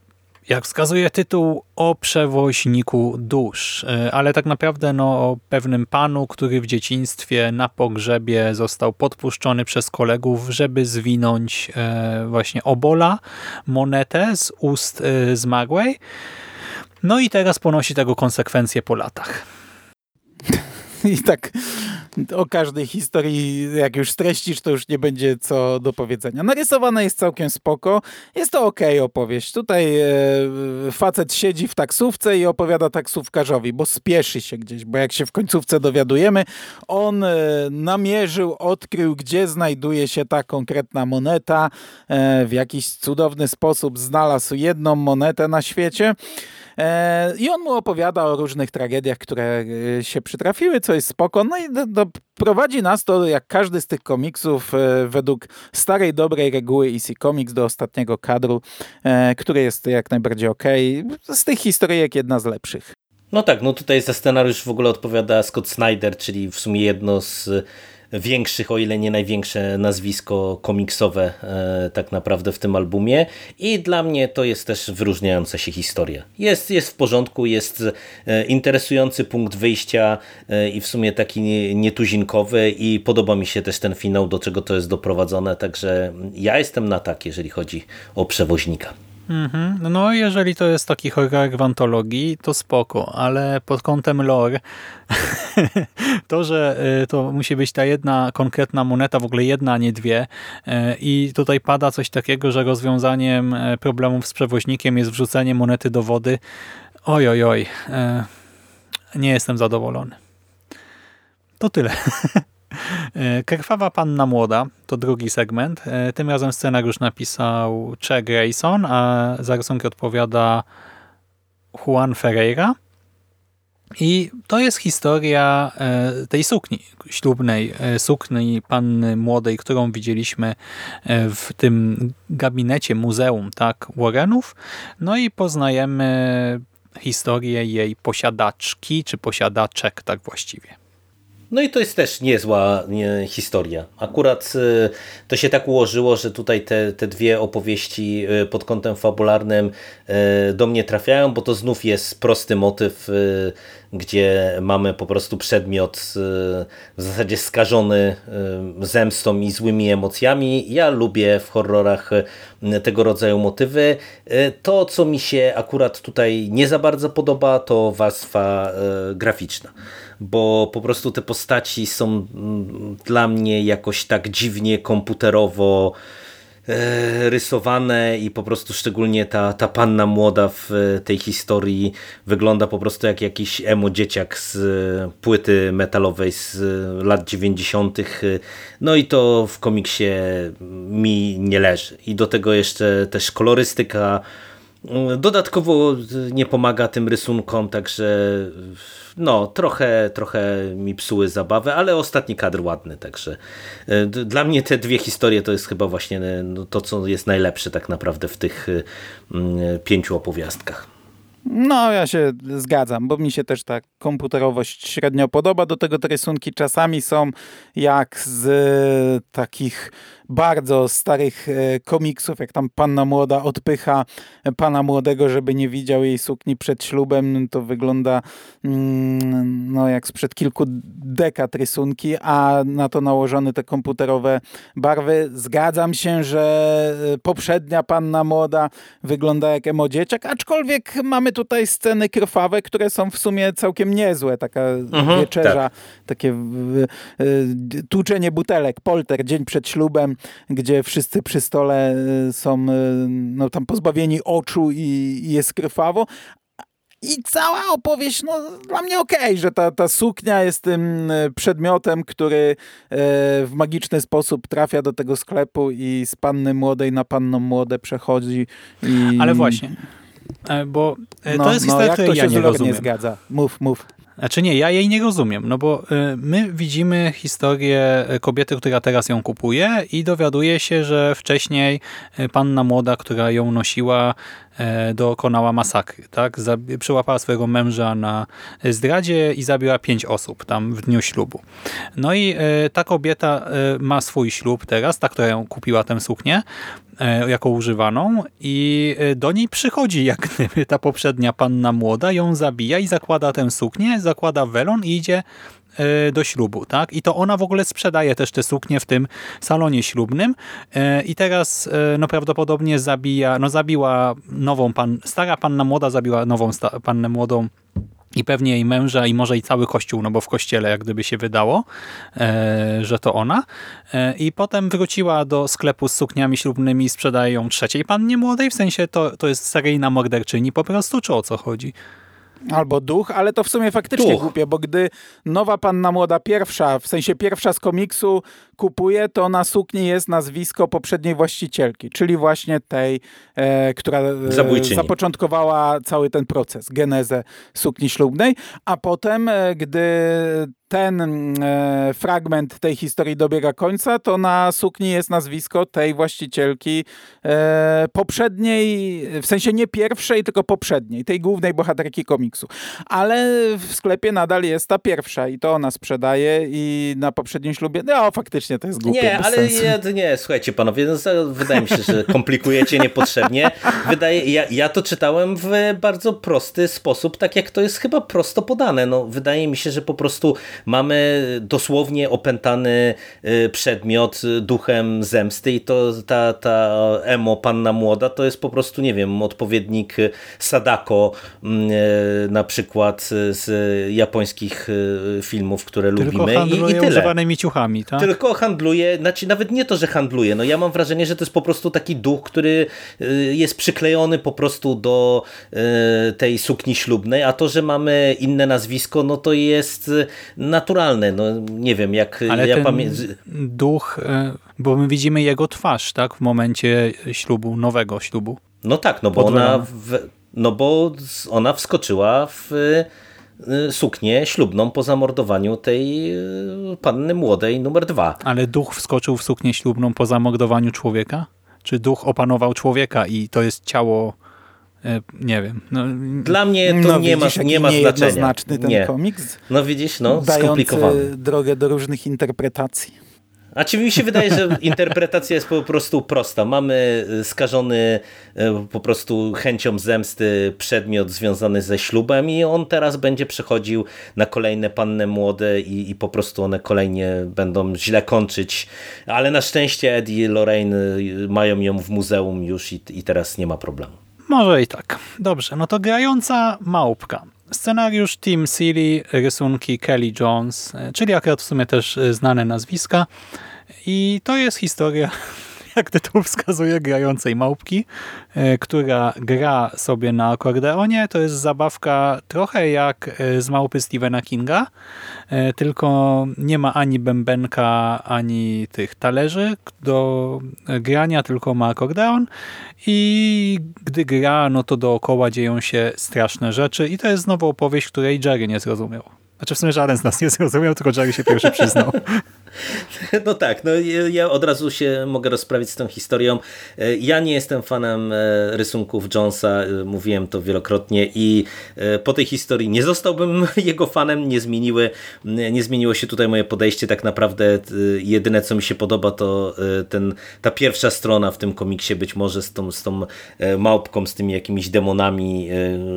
jak wskazuje tytuł, o przewoźniku dusz, e, ale tak naprawdę no, o pewnym panu, który w dzieciństwie na pogrzebie został podpuszczony przez kolegów, żeby zwinąć e, właśnie obola, monetę z ust zmarłej. No i teraz ponosi tego konsekwencje po latach. [LAUGHS] I tak o każdej historii, jak już streścisz, to już nie będzie co do powiedzenia. Narysowana jest całkiem spoko. Jest to ok opowieść. Tutaj e, facet siedzi w taksówce i opowiada taksówkarzowi, bo spieszy się gdzieś, bo jak się w końcówce dowiadujemy, on e, namierzył, odkrył, gdzie znajduje się ta konkretna moneta. E, w jakiś cudowny sposób znalazł jedną monetę na świecie. E, I on mu opowiada o różnych tragediach, które e, się przytrafiły, co jest spoko. No i do, do, prowadzi nas to, jak każdy z tych komiksów, e, według starej, dobrej reguły EC Comics do ostatniego kadru, który jest jak najbardziej ok. Z tych historyjek jedna z lepszych. No tak, no tutaj za scenariusz w ogóle odpowiada Scott Snyder, czyli w sumie jedno z większych, o ile nie największe nazwisko komiksowe e, tak naprawdę w tym albumie i dla mnie to jest też wyróżniająca się historia. Jest, jest w porządku, jest e, interesujący punkt wyjścia e, i w sumie taki nietuzinkowy i podoba mi się też ten finał, do czego to jest doprowadzone, także ja jestem na tak, jeżeli chodzi o przewoźnika. Mhm. No jeżeli to jest taki horror w antologii, to spoko, ale pod kątem lore [LAUGHS] to, że y, to musi być ta jedna konkretna moneta, w ogóle jedna, a nie dwie y, i tutaj pada coś takiego, że rozwiązaniem y, problemów z przewoźnikiem jest wrzucenie monety do wody. Oj, oj, oj. Nie jestem zadowolony. To tyle. [LAUGHS] E, Krwawa Panna Młoda to drugi segment. E, tym razem scenariusz napisał Che Grayson, a za rysunki odpowiada Juan Ferreira. I to jest historia e, tej sukni, ślubnej sukni panny młodej, którą widzieliśmy w tym gabinecie muzeum tak, Warrenów. No i poznajemy historię jej posiadaczki, czy posiadaczek tak właściwie. No i to jest też niezła nie, historia. Akurat y, to się tak ułożyło, że tutaj te, te dwie opowieści y, pod kątem fabularnym y, do mnie trafiają, bo to znów jest prosty motyw, gdzie mamy po prostu przedmiot w zasadzie skażony zemstą i złymi emocjami. Ja lubię w horrorach tego rodzaju motywy. To, co mi się akurat tutaj nie za bardzo podoba, to warstwa graficzna bo po prostu te postaci są mm, dla mnie jakoś tak dziwnie komputerowo e, rysowane i po prostu szczególnie ta, ta panna młoda w tej historii wygląda po prostu jak jakiś emo dzieciak z płyty metalowej z lat 90. No i to w komiksie mi nie leży. I do tego jeszcze też kolorystyka Dodatkowo nie pomaga tym rysunkom, także no, trochę, trochę mi psuły zabawę, ale ostatni kadr ładny, także dla mnie te dwie historie to jest chyba właśnie no, to, co jest najlepsze tak naprawdę w tych pięciu opowiastkach. No, ja się zgadzam, bo mi się też ta komputerowość średnio podoba. Do tego te rysunki czasami są jak z takich bardzo starych e, komiksów, jak tam panna młoda odpycha pana młodego, żeby nie widział jej sukni przed ślubem, to wygląda mm, no, jak sprzed kilku dekad rysunki, a na to nałożone te komputerowe barwy. Zgadzam się, że e, poprzednia panna młoda wygląda jak emodzieciak, aczkolwiek mamy tutaj sceny krwawe, które są w sumie całkiem niezłe. Taka mhm, wieczerza, tak. takie y, y, tłuczenie butelek, polter, dzień przed ślubem, gdzie wszyscy przy stole y, są no, tam pozbawieni oczu i, i jest krwawo, i cała opowieść, no dla mnie okej, okay, że ta, ta suknia jest tym przedmiotem, który w magiczny sposób trafia do tego sklepu i z panny młodej na panną młode przechodzi. I... Ale właśnie, bo e, to no, jest historia, no, której ja nie rozumiem. nie zgadza. Mów, mów. Znaczy nie, ja jej nie rozumiem, no bo y, my widzimy historię kobiety, która teraz ją kupuje i dowiaduje się, że wcześniej panna młoda, która ją nosiła, e, dokonała masakry. Tak? Przyłapała swojego męża na zdradzie i zabiła pięć osób tam w dniu ślubu. No i e, ta kobieta e, ma swój ślub teraz, ta, która ją kupiła tę suknię, E, jako używaną i e, do niej przychodzi jak [LAUGHS] gdyby ta poprzednia panna młoda, ją zabija i zakłada tę suknię, zakłada welon i idzie e, do ślubu, tak? I to ona w ogóle sprzedaje też te suknie w tym salonie ślubnym i teraz no prawdopodobnie zabija, no zabiła nową pan, stara panna młoda zabiła nową pannę młodą i pewnie jej męża i może i cały kościół, no bo w kościele jak gdyby się wydało, e, że to ona. E, I potem wróciła do sklepu z sukniami ślubnymi i sprzedaje ją trzeciej pannie młodej, w sensie to, to jest seryjna morderczyni po prostu, czy o co chodzi? Albo duch, ale to w sumie faktycznie duch. głupie, bo gdy nowa panna młoda pierwsza, w sensie pierwsza z komiksu kupuje, to na sukni jest nazwisko poprzedniej właścicielki, czyli właśnie tej, e, która e, zapoczątkowała cały ten proces, genezę sukni ślubnej, a potem, e, gdy ten e, fragment tej historii dobiega końca, to na sukni jest nazwisko tej właścicielki e, poprzedniej, w sensie nie pierwszej, tylko poprzedniej, tej głównej bohaterki komiksu. Ale w sklepie nadal jest ta pierwsza i to ona sprzedaje i na poprzednim ślubie, no faktycznie to jest głupie. Nie, ale ja, nie, słuchajcie panowie, no, wydaje mi się, że komplikujecie niepotrzebnie. Wydaje, ja, ja to czytałem w bardzo prosty sposób, tak jak to jest chyba prosto podane. No, wydaje mi się, że po prostu mamy dosłownie opętany y, przedmiot duchem zemsty i to ta, ta emo panna młoda to jest po prostu, nie wiem, odpowiednik Sadako mm, y, na przykład z japońskich y, filmów, które Tylko lubimy i, i tyle. używanymi ciuchami, tak? Tylko handluje, znaczy nawet nie to, że handluje, no ja mam wrażenie, że to jest po prostu taki duch, który jest przyklejony po prostu do tej sukni ślubnej, a to, że mamy inne nazwisko, no to jest naturalne. No nie wiem, jak Ale ja pamiętam. Duch, e, bo my widzimy jego twarz, tak? W momencie ślubu, nowego ślubu. No tak, no bo ona, w, no bo ona wskoczyła w e, suknię ślubną po zamordowaniu tej e, panny młodej numer dwa. Ale duch wskoczył w suknię ślubną po zamordowaniu człowieka? Czy duch opanował człowieka i to jest ciało nie wiem. No, Dla mnie to no, nie, widzisz, ma, nie ma znaczenia. ten nie. komiks. No widzisz, no, skomplikowany. drogę do różnych interpretacji. A czy mi się wydaje, że interpretacja jest po prostu prosta. Mamy skażony e, po prostu chęcią zemsty przedmiot związany ze ślubem i on teraz będzie przechodził na kolejne panny młode i, i po prostu one kolejnie będą źle kończyć. Ale na szczęście Eddie i Lorraine mają ją w muzeum już i, i teraz nie ma problemu. Może i tak. Dobrze, no to grająca małpka. Scenariusz Tim Seeley, rysunki Kelly Jones, czyli akurat w sumie też znane nazwiska. I to jest historia [LAUGHS] jak tytuł wskazuje, grającej małpki, e, która gra sobie na akordeonie. To jest zabawka trochę jak e, z małpy Stephena Kinga, e, tylko nie ma ani bębenka, ani tych talerzy do grania, tylko ma akordeon i gdy gra, no to dookoła dzieją się straszne rzeczy i to jest znowu opowieść, której Jerry nie zrozumiał. Znaczy w sumie żaden z nas nie zrozumiał, tylko Jerry się pierwszy przyznał. [LAUGHS] [LAUGHS] No tak, no ja od razu się mogę rozprawić z tą historią. E, ja nie jestem fanem e, rysunków Jonesa, e, mówiłem to wielokrotnie i po tej historii nie zostałbym [LAUGHS] jego fanem, nie zmieniły, nie zmieniło się tutaj moje podejście, tak naprawdę jedyne co mi się podoba to ten, ta pierwsza strona w tym komiksie, być może z tą, z tą małpką, z tymi jakimiś demonami,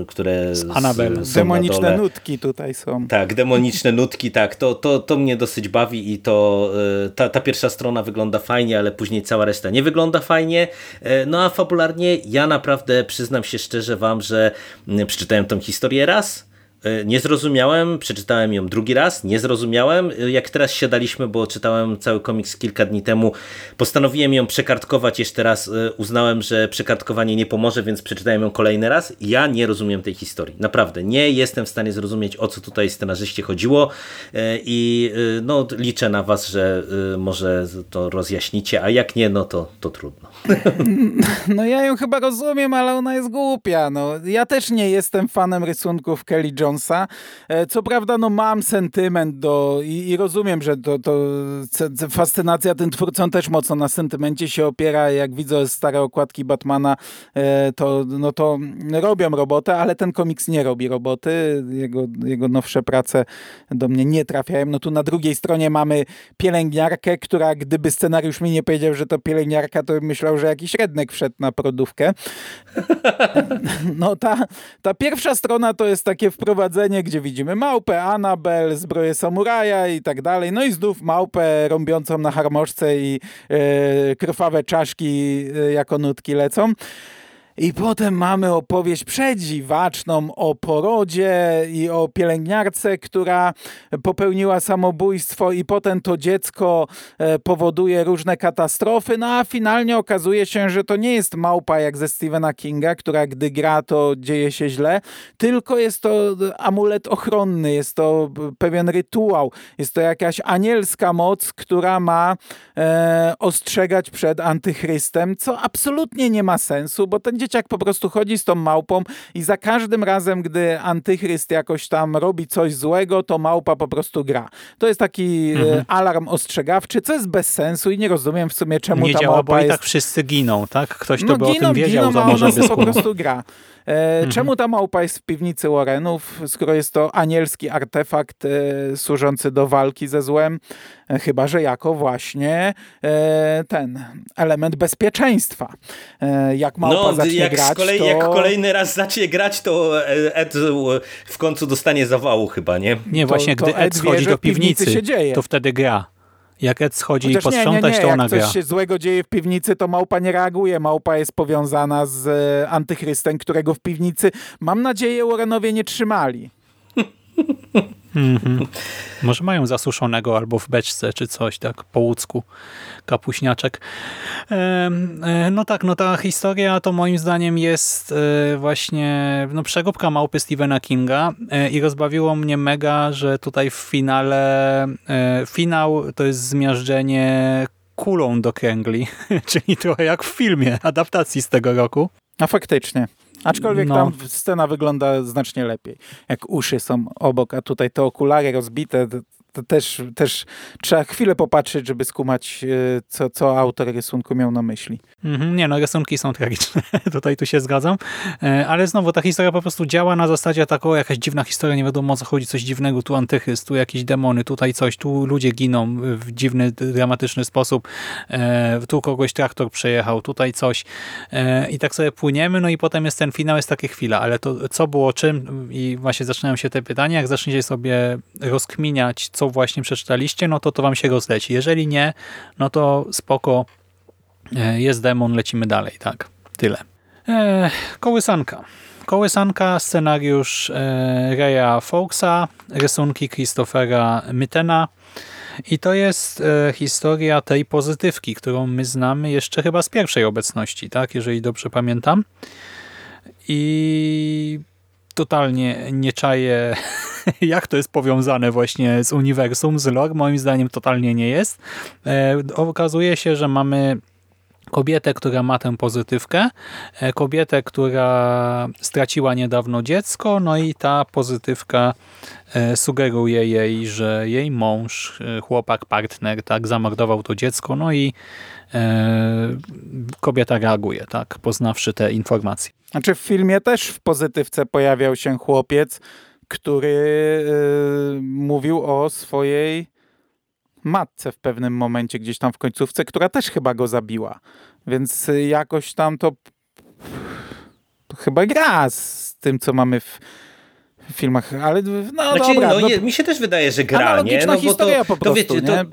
które z Annabelle. są Demoniczne nutki tutaj są. Tak, demoniczne nutki, tak, to, to, to mnie dosyć bawi i to Y, ta, ta pierwsza strona wygląda fajnie, ale później cała reszta nie wygląda fajnie. Y, no a fabularnie ja naprawdę przyznam się szczerze wam, że y, przeczytałem tą historię raz, nie zrozumiałem, przeczytałem ją drugi raz, nie zrozumiałem. E, jak teraz siadaliśmy, bo czytałem cały komiks kilka dni temu, postanowiłem ją przekartkować jeszcze raz. E, uznałem, że przekartkowanie nie pomoże, więc przeczytałem ją kolejny raz. Ja nie rozumiem tej historii. Naprawdę, nie jestem w stanie zrozumieć, o co tutaj scenarzyście chodziło i no, liczę na was, że może to rozjaśnicie, a jak nie, no to, to trudno. [LAUGHS] No ja ją chyba rozumiem, ale ona jest głupia. No, ja też nie jestem fanem rysunków Kelly Jones Jonesa. E, co prawda, no mam sentyment do i, i rozumiem, że to, to fascynacja tym twórcą też mocno na sentymencie się opiera. Jak widzę stare okładki Batmana, e, to, no to robią robotę, ale ten komiks nie robi roboty. Jego, jego nowsze prace do mnie nie trafiają. No tu na drugiej stronie mamy pielęgniarkę, która gdyby scenariusz mi nie powiedział, że to pielęgniarka, to myślał, że jakiś rednek wszedł na produktkę. [LAUGHS] No ta, ta pierwsza strona to jest takie wprowadzenie gdzie widzimy małpę, Anabel, zbroję samuraja i tak dalej. No i znów małpę rąbiącą na harmoszce i e, krwawe czaszki e, jako nutki lecą. I potem mamy opowieść przedziwaczną o porodzie i o pielęgniarce, która popełniła samobójstwo i potem to dziecko e, powoduje różne katastrofy, no a finalnie okazuje się, że to nie jest małpa jak ze Stephena Kinga, która gdy gra to dzieje się źle, tylko jest to amulet ochronny, jest to pewien rytuał, jest to jakaś anielska moc, która ma e, ostrzegać przed antychrystem, co absolutnie nie ma sensu, bo ten dzieciak po prostu chodzi z tą małpą i za każdym razem, gdy antychryst jakoś tam robi coś złego, to małpa po prostu gra. To jest taki e, mhm. alarm ostrzegawczy, co jest bez sensu i nie rozumiem w sumie czemu nie ta działa, małpa bo jest... i tak wszyscy giną, tak? Ktoś, kto no, by giną, o tym wiedział, giną, to może by po prostu gra. E, mhm. Czemu ta małpa jest w piwnicy Warrenów, skoro jest to anielski artefakt e, służący do walki ze złem? E, chyba, że jako właśnie e, ten element bezpieczeństwa. E, jak małpa no, zacznie jak grać, kolei, to... Jak kolejny raz zacznie grać, to Ed w końcu dostanie zawału chyba, nie? Nie, właśnie, to, gdy Ed schodzi do piwnicy, piwnicy to wtedy gra. Jak Ed schodzi Chociaż posprzątać, nie, nie, nie. to ona Jak gra. coś się złego dzieje w piwnicy, to małpa nie reaguje. Małpa jest powiązana z e, antychrystem, którego w piwnicy, mam nadzieję, Warrenowie nie trzymali. Mm -hmm. [LAUGHS] Może mają zasuszonego albo w beczce, czy coś, tak, po łódzku, kapuśniaczek. E, no tak, no ta historia to moim zdaniem jest e, właśnie no, przegubka małpy Stephena Kinga e, i rozbawiło mnie mega, że tutaj w finale, finał to jest zmiażdżenie kulą do kręgli, [LAUGHS] czyli trochę jak w filmie adaptacji z tego roku. A faktycznie. Aczkolwiek no. tam scena wygląda znacznie lepiej. Jak uszy są obok, a tutaj te okulary rozbite, to też, też trzeba chwilę popatrzeć, żeby skumać, e, co, co autor rysunku miał na myśli. Mhm, nie no, rysunki są tragiczne, [LAUGHS] tutaj tu się zgadzam, e, ale znowu ta historia po prostu działa na zasadzie taką, jakaś dziwna historia, nie wiadomo o co chodzi, coś dziwnego, tu antychryst, tu jakieś demony, tutaj coś, tu ludzie giną w dziwny, dramatyczny sposób, e, tu kogoś traktor przejechał, tutaj coś. I tak sobie płyniemy, no i potem jest ten finał, jest takie chwila, ale to co było czym i właśnie zaczynają się te pytania, jak zaczniecie sobie rozkminiać, co właśnie przeczytaliście, no to to wam się rozleci. Jeżeli nie, no to spoko, e, jest demon, lecimy dalej, tak. Tyle. E, kołysanka. Kołysanka, scenariusz e, Reya Fawkesa, rysunki Christophera Mytena. I to jest e, historia tej pozytywki, którą my znamy jeszcze chyba z pierwszej obecności, tak, jeżeli dobrze pamiętam. I totalnie nie czaję, [LAUGHS] jak to jest powiązane właśnie z uniwersum, z lore. Moim zdaniem totalnie nie jest. E, okazuje się, że mamy kobietę, która ma tę pozytywkę, e, kobietę, która straciła niedawno dziecko, no i ta pozytywka e, sugeruje jej, że jej mąż, chłopak, partner tak zamordował to dziecko, no i kobieta reaguje, tak, poznawszy te informacje. Znaczy w filmie też w pozytywce pojawiał się chłopiec, który yy, mówił o swojej matce w pewnym momencie, gdzieś tam w końcówce, która też chyba go zabiła. Więc y, jakoś tam to, to chyba gra z tym, co mamy w filmach, ale no znaczy, dobra. No, no, mi się też wydaje, że gra, analogiczna nie? No, historia to, po prostu, to wiecie, nie?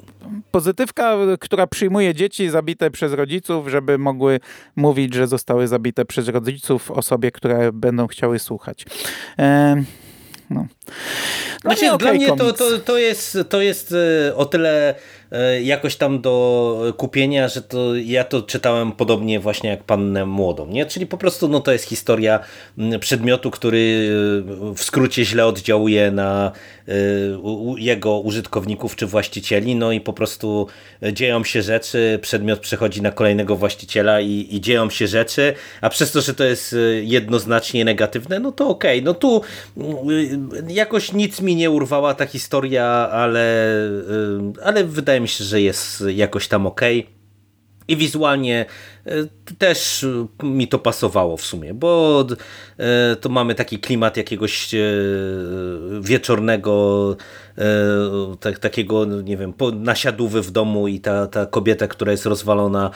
Pozytywka, która przyjmuje dzieci zabite przez rodziców, żeby mogły mówić, że zostały zabite przez rodziców osobie, które będą chciały słuchać. E, no. Dla znaczy, mnie, dla mnie to, to, to, jest, to jest e, o tyle E, jakoś tam do kupienia, że to ja to czytałem podobnie właśnie jak Pannę Młodą, nie? Czyli po prostu no to jest historia przedmiotu, który e, w skrócie źle oddziałuje na jego użytkowników czy właścicieli, no i po prostu dzieją się rzeczy, przedmiot przechodzi na kolejnego właściciela i, i dzieją się rzeczy, a przez to, że to jest jednoznacznie negatywne, no to okej, okay. no tu jakoś nic mi nie urwała ta historia, ale, ale wydaje mi się, że jest jakoś tam ok. I wizualnie też mi to pasowało w sumie, bo e, to mamy taki klimat jakiegoś e, wieczornego, tak, takiego, nie wiem, nasiadówy w domu i ta, ta kobieta, która jest rozwalona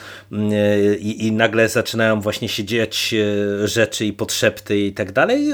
i, i nagle zaczynają właśnie się dziać rzeczy i podszepty i tak dalej.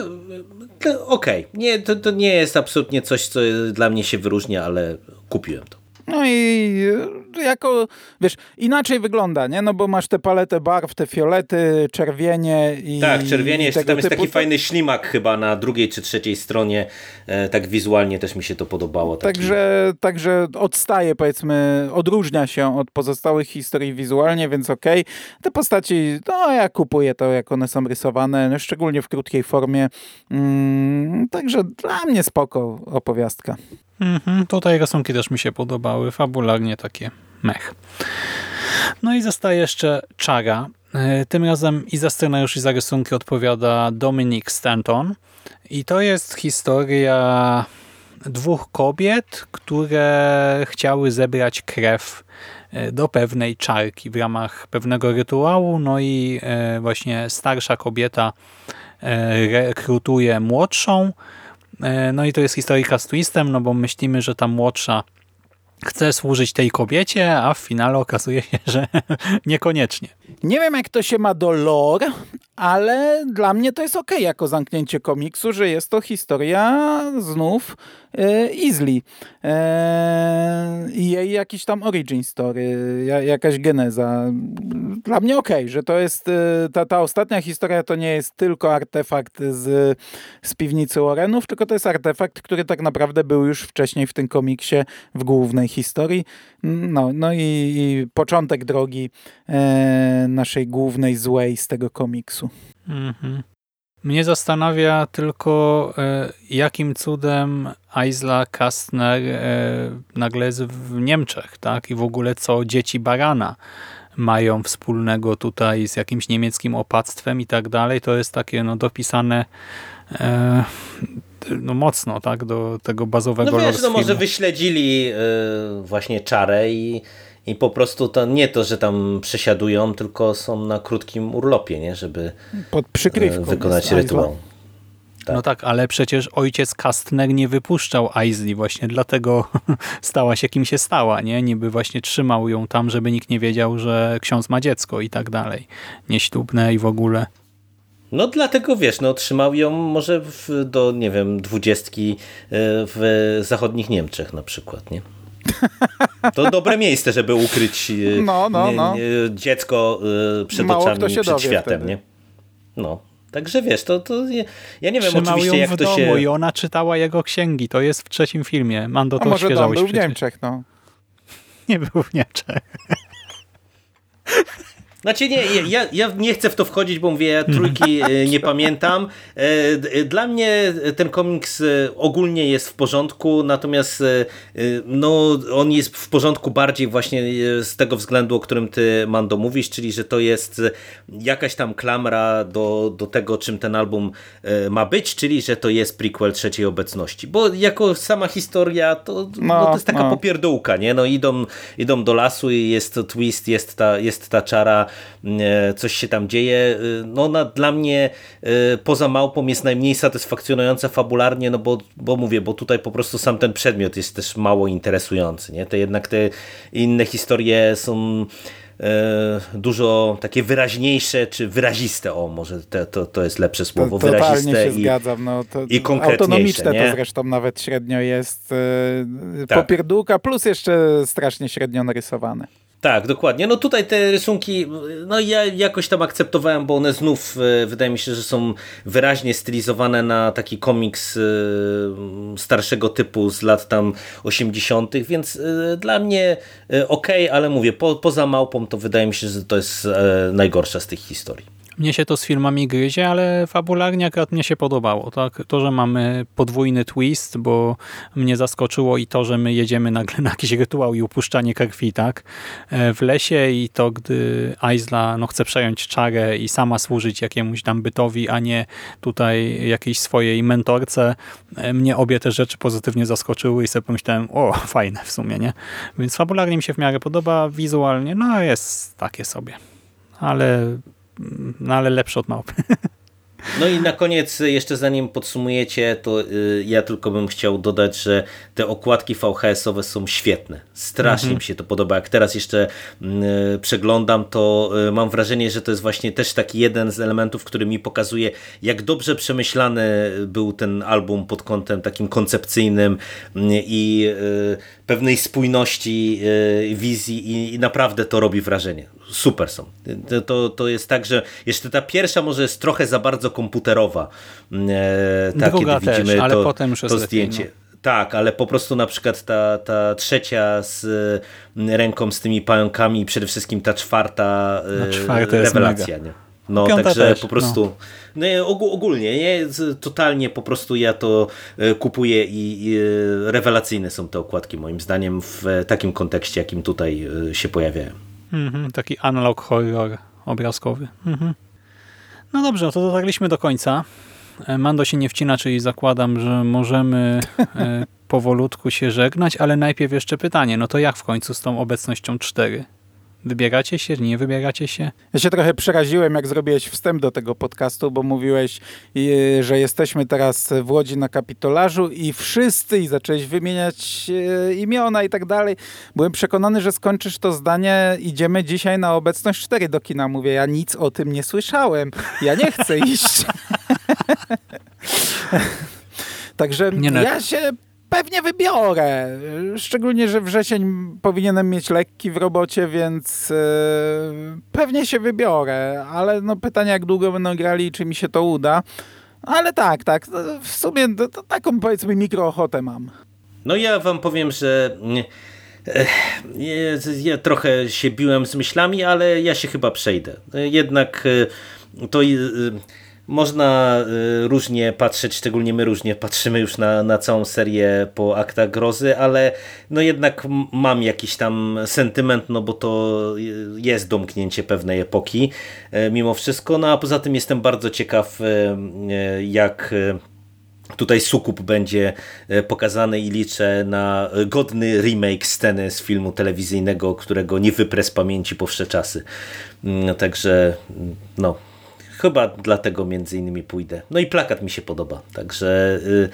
Okej, okay. nie, to, to nie jest absolutnie coś, co dla mnie się wyróżnia, ale kupiłem to. No i e, jako, wiesz, inaczej wygląda, nie? No bo masz te paletę barw, te fiolety, czerwienie i Tak, czerwienie, jeszcze tam jest taki to... fajny ślimak chyba na drugiej czy trzeciej stronie, e, tak wizualnie też mi się to podobało. Taki... Także, także odstaje, powiedzmy, odróżnia się od pozostałych historii wizualnie, więc okej. Okay. Te postaci, no ja kupuję to, jak one są rysowane, no, szczególnie w krótkiej formie. Mm, także dla mnie spoko opowiastka. Mhm, tutaj rysunki też mi się podobały, fabularnie takie mech. No i zostaje jeszcze Czara. E, tym razem i za scenariusz i za rysunki odpowiada Dominic Stanton. I to jest historia dwóch kobiet, które chciały zebrać krew e, do pewnej czarki w ramach pewnego rytuału. No i e, właśnie starsza kobieta rekrutuje młodszą, no i to jest historyjka z twistem, no bo myślimy, że ta młodsza chce służyć tej kobiecie, a w finale okazuje się, że [LAUGHS] niekoniecznie. Nie wiem, jak to się ma do lore, ale dla mnie to jest ok jako zamknięcie komiksu, że jest to historia znów e, Easily. E, I jej jakiś tam origin story, jakaś geneza. Dla mnie ok, że to jest e, ta, ta ostatnia historia to nie jest tylko artefakt z, z piwnicy Warrenów, tylko to jest artefakt, który tak naprawdę był już wcześniej w tym komiksie w głównej historii. No, no i, i początek drogi e, naszej głównej złej z tego komiksu. Mhm. Mnie zastanawia tylko, e, jakim cudem Aisla Kastner e, nagle jest w Niemczech, tak? I w ogóle co dzieci Barana mają wspólnego tutaj z jakimś niemieckim opactwem i tak dalej. To jest takie no, dopisane e, no, mocno tak, do tego bazowego No wiesz, no może wyśledzili właśnie czarę i i po prostu to nie to, że tam przesiadują, tylko są na krótkim urlopie, nie? żeby Pod przykrywką e, wykonać rytuał. Tak. No tak, ale przecież ojciec Kastner nie wypuszczał Aisley właśnie, dlatego [LAUGHS] stała się kim się stała, nie? Niby właśnie trzymał ją tam, żeby nikt nie wiedział, że ksiądz ma dziecko i tak dalej. Nieślubne i w ogóle. No dlatego wiesz, no trzymał ją może w, do, nie wiem, dwudziestki e, w zachodnich Niemczech na przykład, nie? To dobre miejsce, żeby ukryć e, no, no, no. dziecko e, przed Mało oczami, przed światem. Nie? No. Także wiesz, to, to ja nie wiem Trzymał oczywiście ją jak w to domu się... i ona czytała jego księgi. To jest w trzecim filmie. Mando to A może dom był w Niemczech, no. [LAUGHS] nie był w Niemczech. Znaczy nie, ja, ja nie chcę w to wchodzić, bo mówię, ja trójki e, nie pamiętam. E, dla mnie ten komiks e, ogólnie jest w porządku, natomiast no, on jest w porządku bardziej właśnie z tego względu, o którym ty, Mando, mówisz, czyli że to jest jakaś tam klamra do, do tego, czym ten album ma być, czyli że to jest prequel trzeciej obecności. Bo jako sama historia, to, no, no to jest taka no. popierdółka, nie? No idą, idą do lasu i jest to twist, jest ta, jest ta czara coś się tam dzieje. E, no ona dla mnie e, poza małpą jest najmniej satysfakcjonująca fabularnie, no bo, bo mówię, bo tutaj po prostu sam ten przedmiot jest też mało interesujący. Nie? Te jednak te inne historie są dużo takie wyraźniejsze, czy wyraziste, o może te, to, to jest lepsze słowo, to, wyraziste się i, zgadzam. No, to, i konkretniejsze. Autonomiczne nie? to zresztą nawet średnio jest yy, tak. popierdółka, plus jeszcze strasznie średnio narysowane. Tak, dokładnie. No tutaj te rysunki, no ja jakoś tam akceptowałem, bo one znów e, wydaje mi się, że są wyraźnie stylizowane na taki komiks e, starszego typu z lat tam 80., więc e, dla mnie ok, ale mówię, po, poza małpą to wydaje mi się, że to jest najgorsza z tych historii. Mnie się to z filmami gryzie, ale fabularnie akurat mnie się podobało. Tak? To, że mamy podwójny twist, bo mnie zaskoczyło i to, że my jedziemy nagle na jakiś rytuał i upuszczanie krwi tak? E, w lesie i to, gdy Aizla no, chce przejąć czarę i sama służyć jakiemuś tam bytowi, a nie tutaj jakiejś swojej mentorce. E, mnie obie te rzeczy pozytywnie zaskoczyły i sobie pomyślałem, o, fajne w sumie, nie? Więc fabularnie mi się w miarę podoba, wizualnie, no jest takie sobie. Ale no ale lepszy od małpy. [LAUGHS] No i na koniec, jeszcze zanim podsumujecie, to y, ja tylko bym chciał dodać, że te okładki VHS-owe są świetne. Strasznie mhm. mi się to podoba. Jak teraz jeszcze y, przeglądam, to y, mam wrażenie, że to jest właśnie też taki jeden z elementów, który mi pokazuje, jak dobrze przemyślany był ten album pod kątem takim koncepcyjnym i pewnej spójności wizji i naprawdę to robi wrażenie super są. To, to jest tak, że jeszcze ta pierwsza może jest trochę za bardzo komputerowa. E, tak, Druga kiedy też, widzimy ale to, to zdjęcie. Lepiej, no. Tak, ale po prostu na przykład ta, ta trzecia z ręką z tymi pająkami przede wszystkim ta czwarta no, rewelacja. Nie? No, Piąta także też, po prostu no. no ogólnie, nie? totalnie po prostu ja to e, kupuję i, i rewelacyjne są te okładki moim zdaniem w takim kontekście, jakim tutaj się pojawiają. Mhm, taki analog horror obrazkowy. Mhm. No dobrze, to dotarliśmy do końca. E, Mando się nie wcina, czyli zakładam, że możemy e, [LAUGHS] powolutku się żegnać, ale najpierw jeszcze pytanie, no to jak w końcu z tą obecnością 4? Wybieracie się, nie wybieracie się? Ja się trochę przeraziłem, jak zrobiłeś wstęp do tego podcastu, bo mówiłeś, że jesteśmy teraz w Łodzi na kapitolarzu i wszyscy, i zaczęłeś wymieniać e, imiona i tak dalej. Byłem przekonany, że skończysz to zdanie, idziemy dzisiaj na obecność 4 do kina. Mówię, ja nic o tym nie słyszałem. Ja nie chcę iść. [LAUGHS] [LAUGHS] Także nie, no. ja się pewnie wybiorę. Szczególnie, że wrzesień powinienem mieć lekki w robocie, więc yy, pewnie się wybiorę. Ale no pytanie, jak długo będą grali i czy mi się to uda. Ale tak, tak. No, w sumie to, to taką powiedzmy mikroochotę mam. No ja wam powiem, że e, ja trochę się biłem z myślami, ale ja się chyba przejdę. Jednak e, to można y, różnie patrzeć, szczególnie my różnie patrzymy już na, na całą serię po aktach grozy, ale no jednak mam jakiś tam sentyment, no bo to jest domknięcie pewnej epoki e, mimo wszystko, no a poza tym jestem bardzo ciekaw jak tutaj Sukup będzie pokazany i liczę na godny remake sceny z filmu telewizyjnego, którego nie wyprę z pamięci po wsze czasy. Mm, także no, Chyba dlatego między innymi pójdę. No i plakat mi się podoba, także y,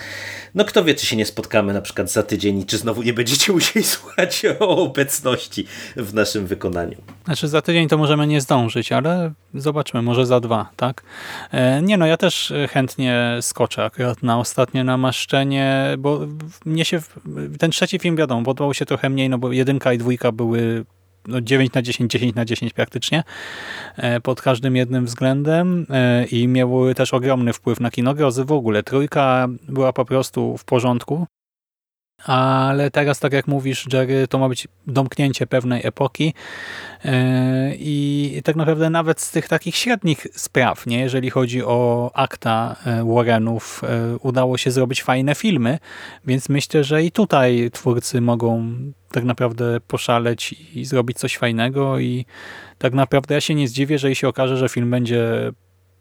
no kto wie, czy się nie spotkamy na przykład za tydzień czy znowu nie będziecie [LAUGHS] musieli słuchać o obecności w naszym wykonaniu. Znaczy za tydzień to możemy nie zdążyć, ale zobaczmy, może za dwa, tak? E, nie no, ja też chętnie skoczę akurat na ostatnie namaszczenie, bo mnie się, ten trzeci film wiadomo, podobał się trochę mniej, no bo jedynka i dwójka były no 9 na 10, 10 na 10 praktycznie e, pod każdym jednym względem e, i miały też ogromny wpływ na kinogrozy w ogóle. Trójka była po prostu w porządku, ale teraz, tak jak mówisz, Jerry, to ma być domknięcie pewnej epoki yy, i tak naprawdę nawet z tych takich średnich spraw, nie, jeżeli chodzi o akta Warrenów, udało się zrobić fajne filmy, więc myślę, że i tutaj twórcy mogą tak naprawdę poszaleć i zrobić coś fajnego i tak naprawdę ja się nie zdziwię, jeżeli się okaże, że film będzie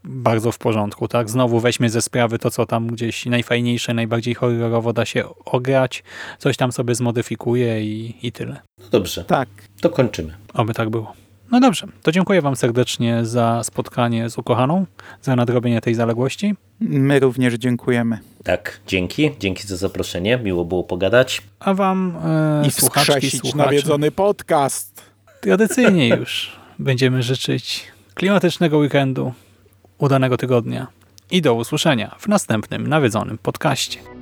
bardzo w porządku, tak? Znowu weźmie ze sprawy to, co tam gdzieś najfajniejsze, najbardziej horrorowo da się ograć, coś tam sobie zmodyfikuje i, i tyle. No dobrze, Tak. to kończymy. Oby tak było. No dobrze, to dziękuję Wam serdecznie za spotkanie z ukochaną, za nadrobienie tej zaległości. My również dziękujemy. Tak, dzięki. Dzięki za zaproszenie. Miło było pogadać. A Wam, e, I słuchaczki, nawiedzony podcast. tradycyjnie już [LAUGHS] będziemy życzyć klimatycznego weekendu, udanego tygodnia i do usłyszenia w następnym nawiedzonym podcaście.